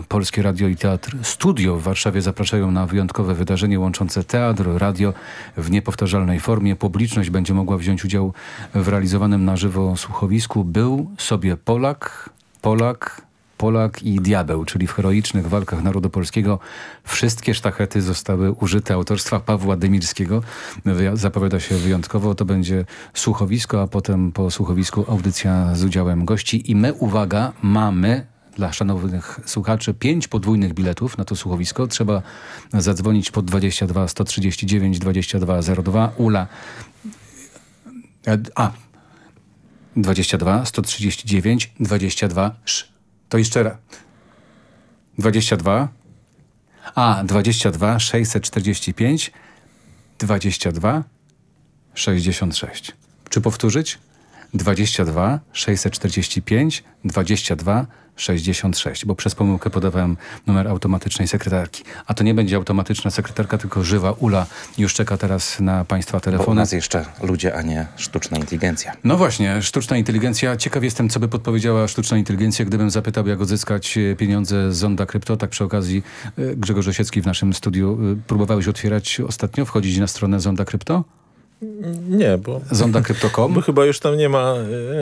Polskie Radio i Teatr Studio w Warszawie zapraszają na wyjątkowe wydarzenie łączące teatr, radio w niepowtarzalnej formie. Publiczność będzie mogła wziąć udział w realizowanym na żywo słuchowisku. Był sobie Polak, Polak, Polak i Diabeł, czyli w heroicznych walkach narodu polskiego wszystkie sztachety zostały użyte autorstwa Pawła Demirskiego. Zapowiada się wyjątkowo. To będzie słuchowisko, a potem po słuchowisku audycja z udziałem gości. I my, uwaga, mamy dla szanownych słuchaczy pięć podwójnych biletów na to słuchowisko. Trzeba zadzwonić pod 22 139 2202. Ula. E, A. 22 139 22 sz. To jeszcze raz. 22. A, 22 645 22 66. Czy powtórzyć? 22 645 22 66, bo przez pomyłkę podawałem numer automatycznej sekretarki. A to nie będzie automatyczna sekretarka, tylko żywa Ula już czeka teraz na Państwa Bo u telefony. nas jeszcze ludzie, a nie sztuczna inteligencja. No właśnie, sztuczna inteligencja. Ciekaw jestem, co by podpowiedziała sztuczna inteligencja, gdybym zapytał, jak odzyskać e, pieniądze z Zonda Krypto. Tak przy okazji e, Grzegorz Osiecki w naszym studiu. e, Próbowałeś otwierać ostatnio, wchodzić na stronę Zonda Krypto? Nie, bo... Zonda.krypto.com? Bo chyba już tam nie ma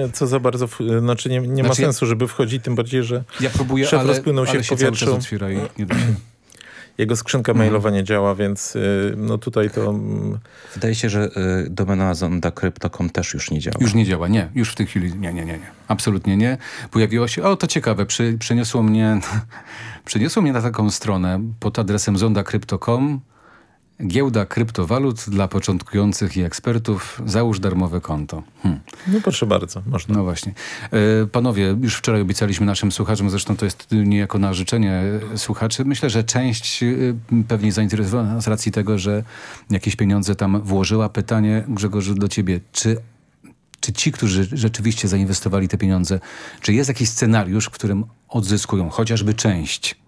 e, co za bardzo, znaczy nie, nie ma Znaczy ja- sensu, żeby wchodzić, tym bardziej, że Ja próbuję, szef ale, rozpłynął się ale w się cały czas powietrzu. otwiera i nie da [CLEARS THROAT] się. jego skrzynka Mhm. mailowa nie działa, więc y, no tutaj to... Wydaje się, że y, domena zonda crypto.com też już nie działa. Już nie działa, nie. Już w tej chwili nie, nie, nie, nie. Absolutnie nie. Pojawiło się, o to ciekawe, przy, przyniosło mnie, [LAUGHS] przyniosło mnie na taką stronę pod adresem zonda.crypto.com Giełda kryptowalut dla początkujących i ekspertów. Załóż darmowe konto. Hmm. No proszę bardzo, można. No właśnie. E, Panowie, już wczoraj obiecaliśmy naszym słuchaczom, zresztą to jest niejako na życzenie słuchaczy. Myślę, że część e, pewnie zainteresowana z racji tego, że jakieś pieniądze tam włożyła. Pytanie, Grzegorzu, do ciebie. Czy, czy ci, którzy rzeczywiście zainwestowali te pieniądze, czy jest jakiś scenariusz, w którym odzyskują chociażby część?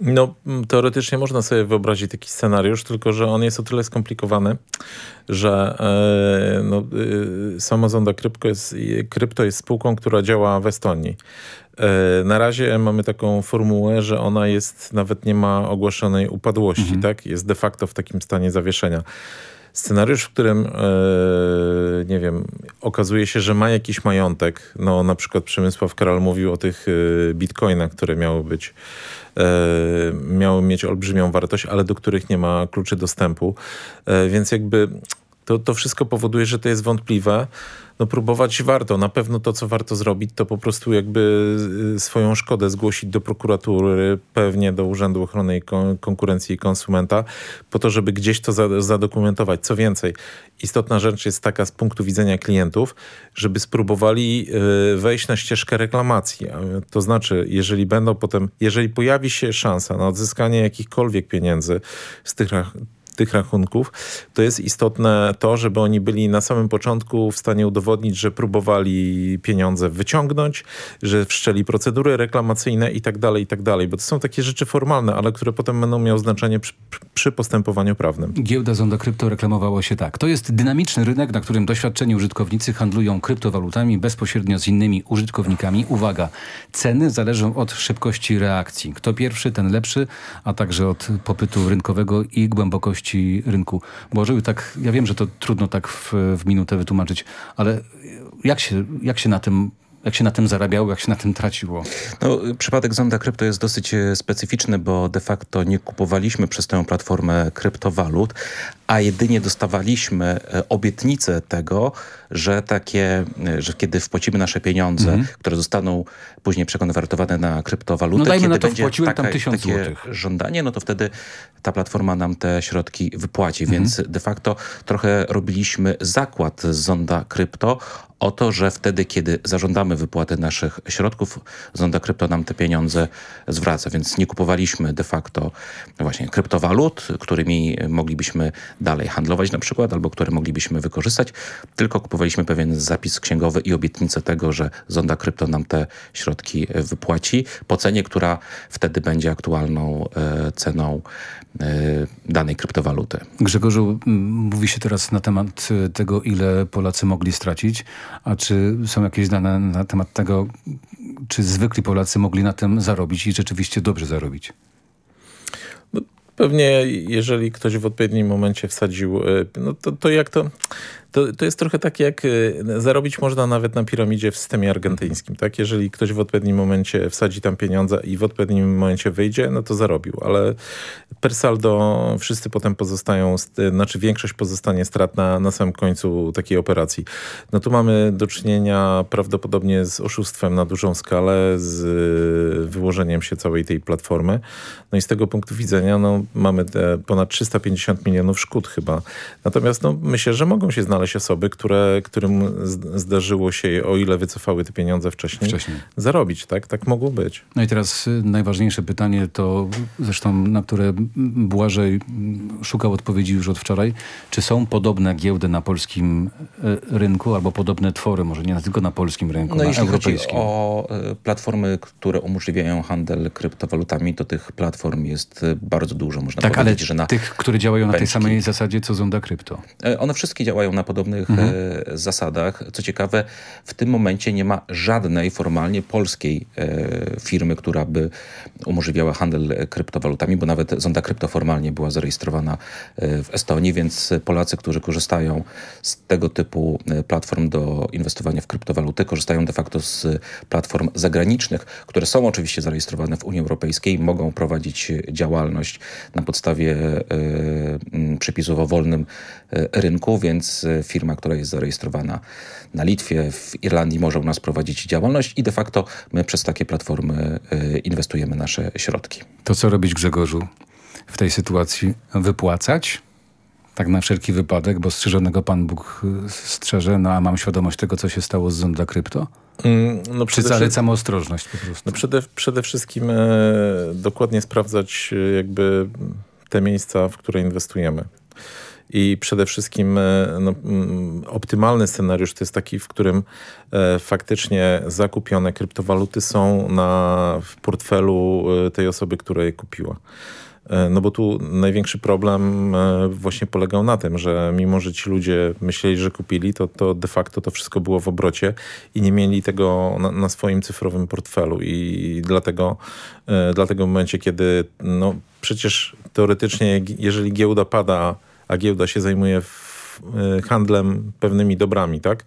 No, m, teoretycznie można sobie wyobrazić taki scenariusz, tylko że on jest o tyle skomplikowany, że e, no, y, sama Zonda Krypto jest, Krypto jest spółką, która działa w Estonii. E, na razie mamy taką formułę, że ona jest, nawet nie ma ogłoszonej upadłości, tak? Jest de facto w takim stanie zawieszenia. Scenariusz, w którym, e, nie wiem, okazuje się, że ma jakiś majątek, no na przykład Przemysław Karal mówił o tych e, bitcoinach, które miały być, miały mieć olbrzymią wartość, ale do których nie ma kluczy dostępu, e, więc jakby to, to wszystko powoduje, że to jest wątpliwe. No próbować warto. Na pewno to, co warto zrobić, to po prostu jakby y, swoją szkodę zgłosić do prokuratury, pewnie do Urzędu Ochrony Konkurencji i Konsumenta, po to, żeby gdzieś to za- zadokumentować. Co więcej, istotna rzecz jest taka z punktu widzenia klientów, żeby spróbowali y, wejść na ścieżkę reklamacji. To znaczy, jeżeli będą potem, jeżeli pojawi się szansa na odzyskanie jakichkolwiek pieniędzy z tych tych rachunków, to jest istotne to, żeby oni byli na samym początku w stanie udowodnić, że próbowali pieniądze wyciągnąć, że wszczęli procedury reklamacyjne i tak dalej, i tak dalej. Bo to są takie rzeczy formalne, ale które potem będą miały znaczenie przy, przy postępowaniu prawnym. Giełda Zonda Krypto reklamowało się tak. To jest dynamiczny rynek, na którym doświadczeni użytkownicy handlują kryptowalutami bezpośrednio z innymi użytkownikami. Uwaga, ceny zależą od szybkości reakcji. Kto pierwszy, ten lepszy, a także od popytu rynkowego i głębokości rynku. Boże, tak, ja wiem, że to trudno tak w, w minutę wytłumaczyć, ale jak się, jak się na tym jak się na tym zarabiało, jak się na tym traciło? No, przypadek Zonda Krypto jest dosyć e, specyficzny, bo de facto nie kupowaliśmy przez tę platformę kryptowalut, a jedynie dostawaliśmy e, obietnicę tego, że takie, e, że kiedy wpłacimy nasze pieniądze, Mhm. które zostaną później przekonwertowane na kryptowalutę, No kiedy na to będzie wpłaciłem tam taka- 1000 takie złotych. żądanie, no to wtedy ta platforma nam te środki wypłaci, Mhm. więc de facto trochę robiliśmy zakład z Zonda Krypto o to, że wtedy, kiedy zażądamy wypłaty naszych środków, Zonda Krypto nam te pieniądze zwraca, więc nie kupowaliśmy de facto właśnie kryptowalut, którymi moglibyśmy dalej handlować na przykład, albo które moglibyśmy wykorzystać, tylko kupowaliśmy pewien zapis księgowy i obietnicę tego, że Zonda Krypto nam te środki e, wypłaci po cenie, która wtedy będzie aktualną e, ceną e, danej kryptowaluty. Grzegorzu, mówi się teraz na temat y, tego, ile Polacy mogli stracić, a czy są jakieś dane na temat tego, czy zwykli Polacy mogli na tym zarobić i rzeczywiście dobrze zarobić? Pewnie jeżeli ktoś w odpowiednim momencie wsadził, e, no to, to jak to, to... To jest trochę tak jak e, zarobić można nawet na piramidzie w systemie argentyńskim. Tak? Jeżeli ktoś w odpowiednim momencie wsadzi tam pieniądze i w odpowiednim momencie wyjdzie, no to zarobił. Ale per saldo wszyscy potem pozostają, st- znaczy większość pozostanie stratna na samym końcu takiej operacji. No tu mamy do czynienia prawdopodobnie z oszustwem na dużą skalę, z e, wyłożeniem się całej tej platformy. No i z tego punktu widzenia no, mamy ponad 350 milionów szkód chyba. Natomiast no, myślę, że mogą się znaleźć osoby, które, którym zdarzyło się, o ile wycofały te pieniądze wcześniej, Wcześniej. zarobić. Tak, tak mogło być. No i teraz y, najważniejsze pytanie to zresztą na które Błażej m, szukał odpowiedzi już od wczoraj. Czy są podobne giełdy na polskim y, rynku albo podobne twory, może nie tylko na polskim rynku, No na jeśli chodzi europejskim? o e, platformy, które umożliwiają handel kryptowalutami, to tych platform jest bardzo dużo. Można Tak, ale powiedzieć, że na tych, które działają na tej pęczki. samej zasadzie co Zonda Krypto. One wszystkie działają na podobnych Mhm. e, zasadach. Co ciekawe, w tym momencie nie ma żadnej formalnie polskiej e, firmy, która by umożliwiała handel kryptowalutami, bo nawet Zonda Krypto formalnie była zarejestrowana e, w Estonii, więc Polacy, którzy korzystają z tego typu platform do inwestowania w kryptowaluty, korzystają de facto z platform zagranicznych, które są oczywiście zarejestrowane w Unii Europejskiej, mogą prowadzić działalność na podstawie przepisów o wolnym rynku, więc e, firma, która jest zarejestrowana na Litwie, w Irlandii może u nas prowadzić działalność i de facto my przez takie platformy e, inwestujemy nasze środki. To co robić Grzegorzu w tej sytuacji? Wypłacać? Tak na wszelki wypadek, bo strzeżonego Pan Bóg strzeże, no a mam świadomość tego, co się stało z Zonda Krypto? Mm, No Czy przede zalecam ostrożność po prostu? No przede, przede wszystkim e, dokładnie sprawdzać e, jakby te miejsca, w które inwestujemy. I przede wszystkim e, no, mm, optymalny scenariusz to jest taki, w którym e, faktycznie zakupione kryptowaluty są na, w portfelu e, tej osoby, która je kupiła. No bo tu największy problem właśnie polegał na tym, że mimo, że ci ludzie myśleli, że kupili, to, to de facto to wszystko było w obrocie i nie mieli tego na, na swoim cyfrowym portfelu. I dlatego, dlatego w momencie, kiedy no przecież teoretycznie, jeżeli giełda pada, a giełda się zajmuje handlem pewnymi dobrami, tak?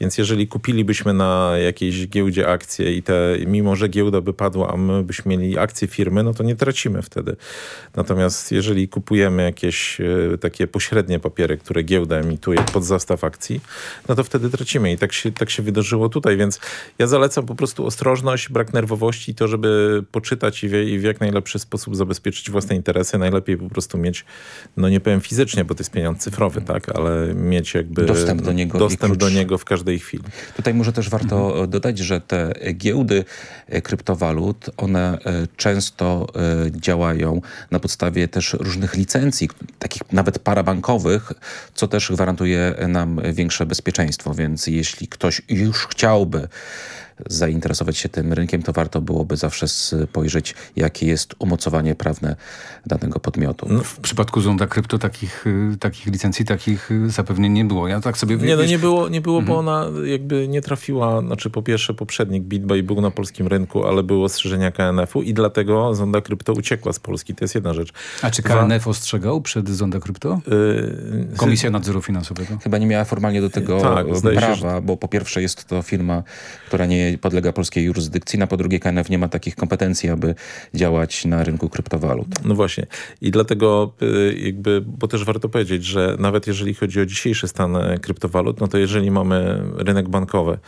Więc jeżeli kupilibyśmy na jakiejś giełdzie akcje i te, mimo że giełda by padła, a my byśmy mieli akcje firmy, no to nie tracimy wtedy. Natomiast jeżeli kupujemy jakieś e, takie pośrednie papiery, które giełda emituje pod zastaw akcji, no to wtedy tracimy. I tak się, tak się wydarzyło tutaj, więc ja zalecam po prostu ostrożność, brak nerwowości i to, żeby poczytać i w, i w jak najlepszy sposób zabezpieczyć własne interesy. Najlepiej po prostu mieć, no nie powiem fizycznie, bo to jest pieniądz cyfrowy, tak, ale mieć jakby Dostęp do niego dostęp do niego w każdej chwili. Tutaj może też warto dodać, że te giełdy e, kryptowalut, one e, często e, działają na podstawie też różnych licencji, takich nawet parabankowych, co też gwarantuje nam większe bezpieczeństwo. Więc jeśli ktoś już chciałby zainteresować się tym rynkiem, to warto byłoby zawsze spojrzeć, jakie jest umocowanie prawne danego podmiotu. No, W przypadku Zonda Krypto takich, y, takich licencji, takich y, zapewne nie było. Ja tak sobie... Nie, no nie było, nie było bo Mhm. ona jakby nie trafiła, znaczy po pierwsze poprzednik BitBuy był na polskim rynku, ale było ostrzeżenia KNF-u i dlatego Zonda Krypto uciekła z Polski. To jest jedna rzecz. A czy Dwa- KNF ostrzegał przed Zonda Krypto? Yy, Komisja Nadzoru Finansowego. Chyba nie miała formalnie do tego Tak, zdaje się, prawa, bo po pierwsze jest to firma, która nie podlega polskiej jurysdykcji, a po drugie KNF nie ma takich kompetencji, aby działać na rynku kryptowalut. No właśnie. I dlatego y, jakby, bo też warto powiedzieć, że nawet jeżeli chodzi o dzisiejszy stan e, kryptowalut, no to jeżeli mamy rynek bankowy,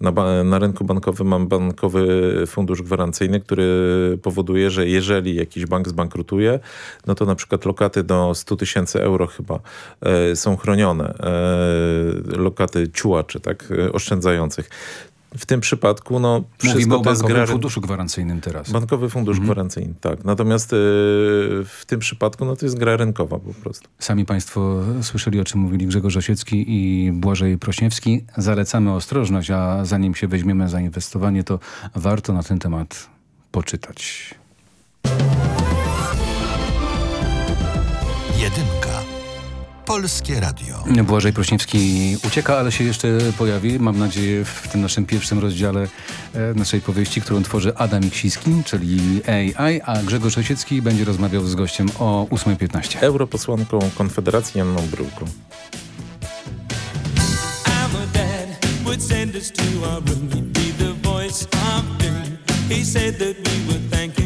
na, ba- na rynku bankowym mam bankowy fundusz gwarancyjny, który powoduje, że jeżeli jakiś bank zbankrutuje, no to na przykład lokaty do 100 tysięcy euro chyba e, są chronione. E, lokaty ciułaczy, tak, oszczędzających. W tym przypadku, no, Mówimy wszystko o to jest Bankowym gra... Funduszu Gwarancyjnym teraz. Bankowy fundusz gwarancyjny, tak. Natomiast y, w tym przypadku no, to jest gra rynkowa po prostu. Sami Państwo słyszeli, o czym mówili Grzegorz Osiecki i Błażej Prośniewski. Zalecamy ostrożność, a zanim się weźmiemy za inwestowanie, to warto na ten temat poczytać. Polskie Radio. Błażej Prośniewski ucieka, ale się jeszcze pojawi, mam nadzieję, w tym naszym pierwszym rozdziale e, naszej powieści, którą tworzy Adam Iksiński, czyli AI, a Grzegorz Osiecki będzie rozmawiał z gościem o 8.15. Europosłanką Konfederacji Janną Bryłką. Our dad would send us to our room. He'd be the voice of doom. He said that we would thank him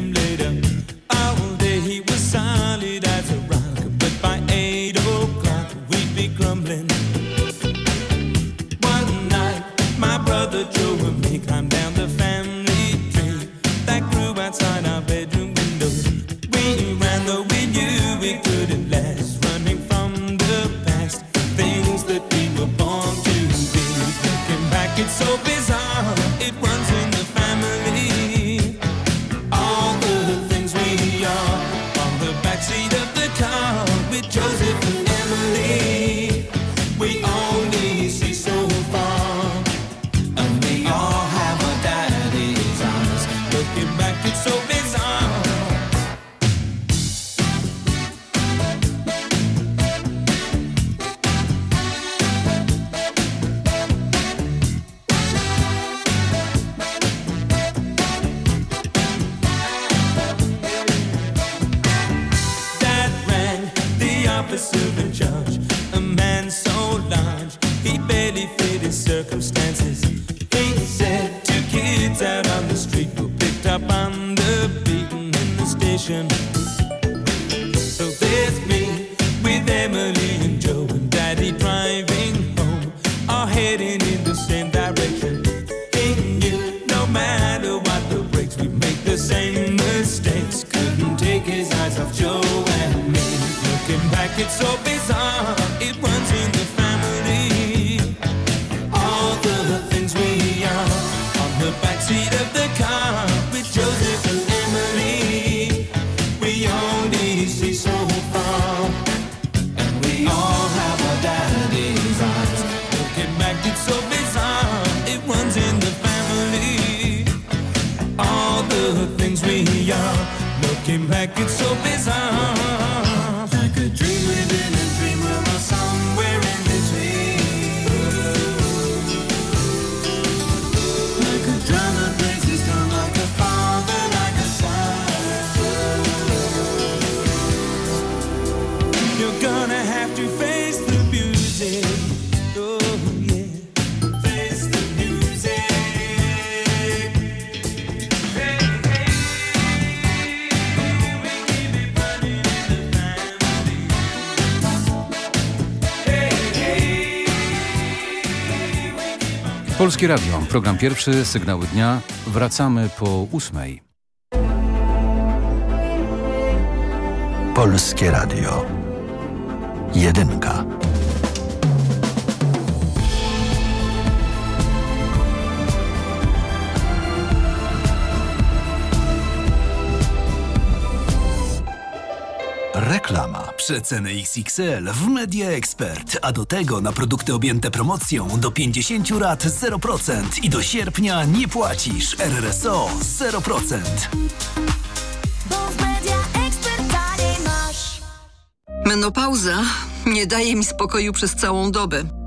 it's so bizarre. Program pierwszy, sygnały dnia. Wracamy po ósmej. Polskie Radio. Jedynka. Reklama. Przeceny XXL w Media Expert, a do tego na produkty objęte promocją do 50 rat 0% i do sierpnia nie płacisz RRSO 0%. Menopauza nie daje mi spokoju przez całą dobę.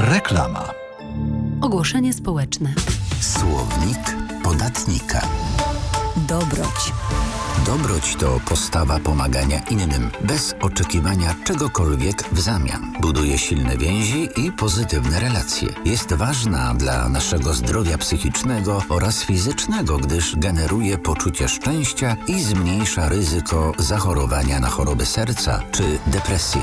Reklama. Ogłoszenie społeczne. Słownik podatnika. Dobroć. Dobroć to postawa pomagania innym, bez oczekiwania czegokolwiek w zamian. Buduje silne więzi i pozytywne relacje. Jest ważna dla naszego zdrowia psychicznego oraz fizycznego, gdyż generuje poczucie szczęścia i zmniejsza ryzyko zachorowania na choroby serca czy depresję.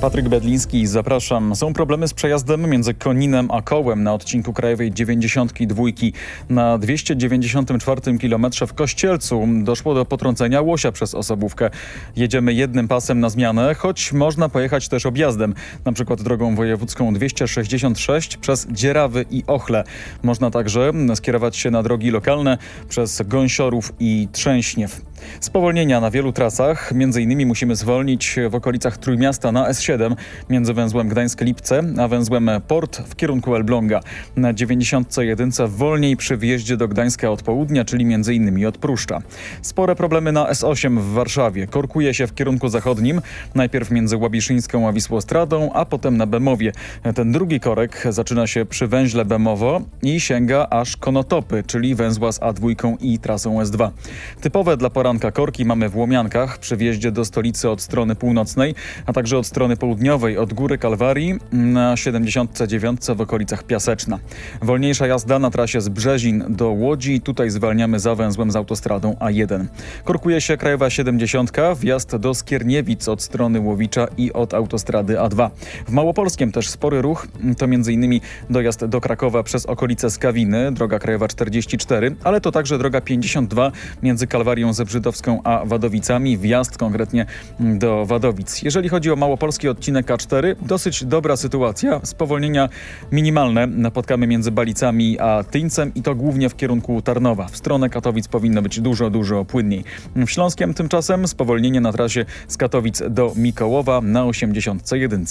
Patryk Bedliński, zapraszam. Są problemy z przejazdem między Koninem a Kołem na odcinku krajowej 92. Na 294 km w Kościelcu doszło do potrącenia łosia przez osobówkę. Jedziemy jednym pasem na zmianę, choć można pojechać też objazdem, na przykład drogą wojewódzką 266 przez Dzierawy i Ochle. Można także skierować się na drogi lokalne przez Gąsiorów i Trzęśniew. Spowolnienia na wielu trasach, innymi musimy zwolnić w okolicach Trójmiasta na S7 między węzłem Gdańsk-Lipce a węzłem Port w kierunku Elbląga. Na 91 wolniej przy wjeździe do Gdańska od południa, czyli innymi od Pruszcza. Spore problemy na S8 w Warszawie. Korkuje się w kierunku zachodnim, najpierw między Łabiszyńską a Wisłostradą, a potem na Bemowie. Ten drugi korek zaczyna się przy węźle Bemowo i sięga aż Konotopy, czyli węzła z A2 i trasą S2. Typowe dla porannych korki mamy w Łomiankach przy wjeździe do stolicy od strony północnej, a także od strony południowej od Góry Kalwarii na 79 w okolicach Piaseczna. Wolniejsza jazda na trasie z Brzezin do Łodzi. Tutaj zwalniamy za węzłem z autostradą A1. Korkuje się Krajowa 70, wjazd do Skierniewic od strony Łowicza i od autostrady A2. W Małopolskiem też spory ruch, to m.in. dojazd do Krakowa przez okolice Skawiny, droga krajowa 44, ale to także droga 52 między Kalwarią Zebrzydowską a Wadowicami, wjazd konkretnie do Wadowic. Jeżeli chodzi o małopolski odcinek A4, dosyć dobra sytuacja, spowolnienia minimalne napotkamy między Balicami a Tyńcem i to głównie w kierunku Tarnowa. W stronę Katowic powinno być dużo, dużo płynniej. W Śląskiem tymczasem spowolnienie na trasie z Katowic do Mikołowa na 81.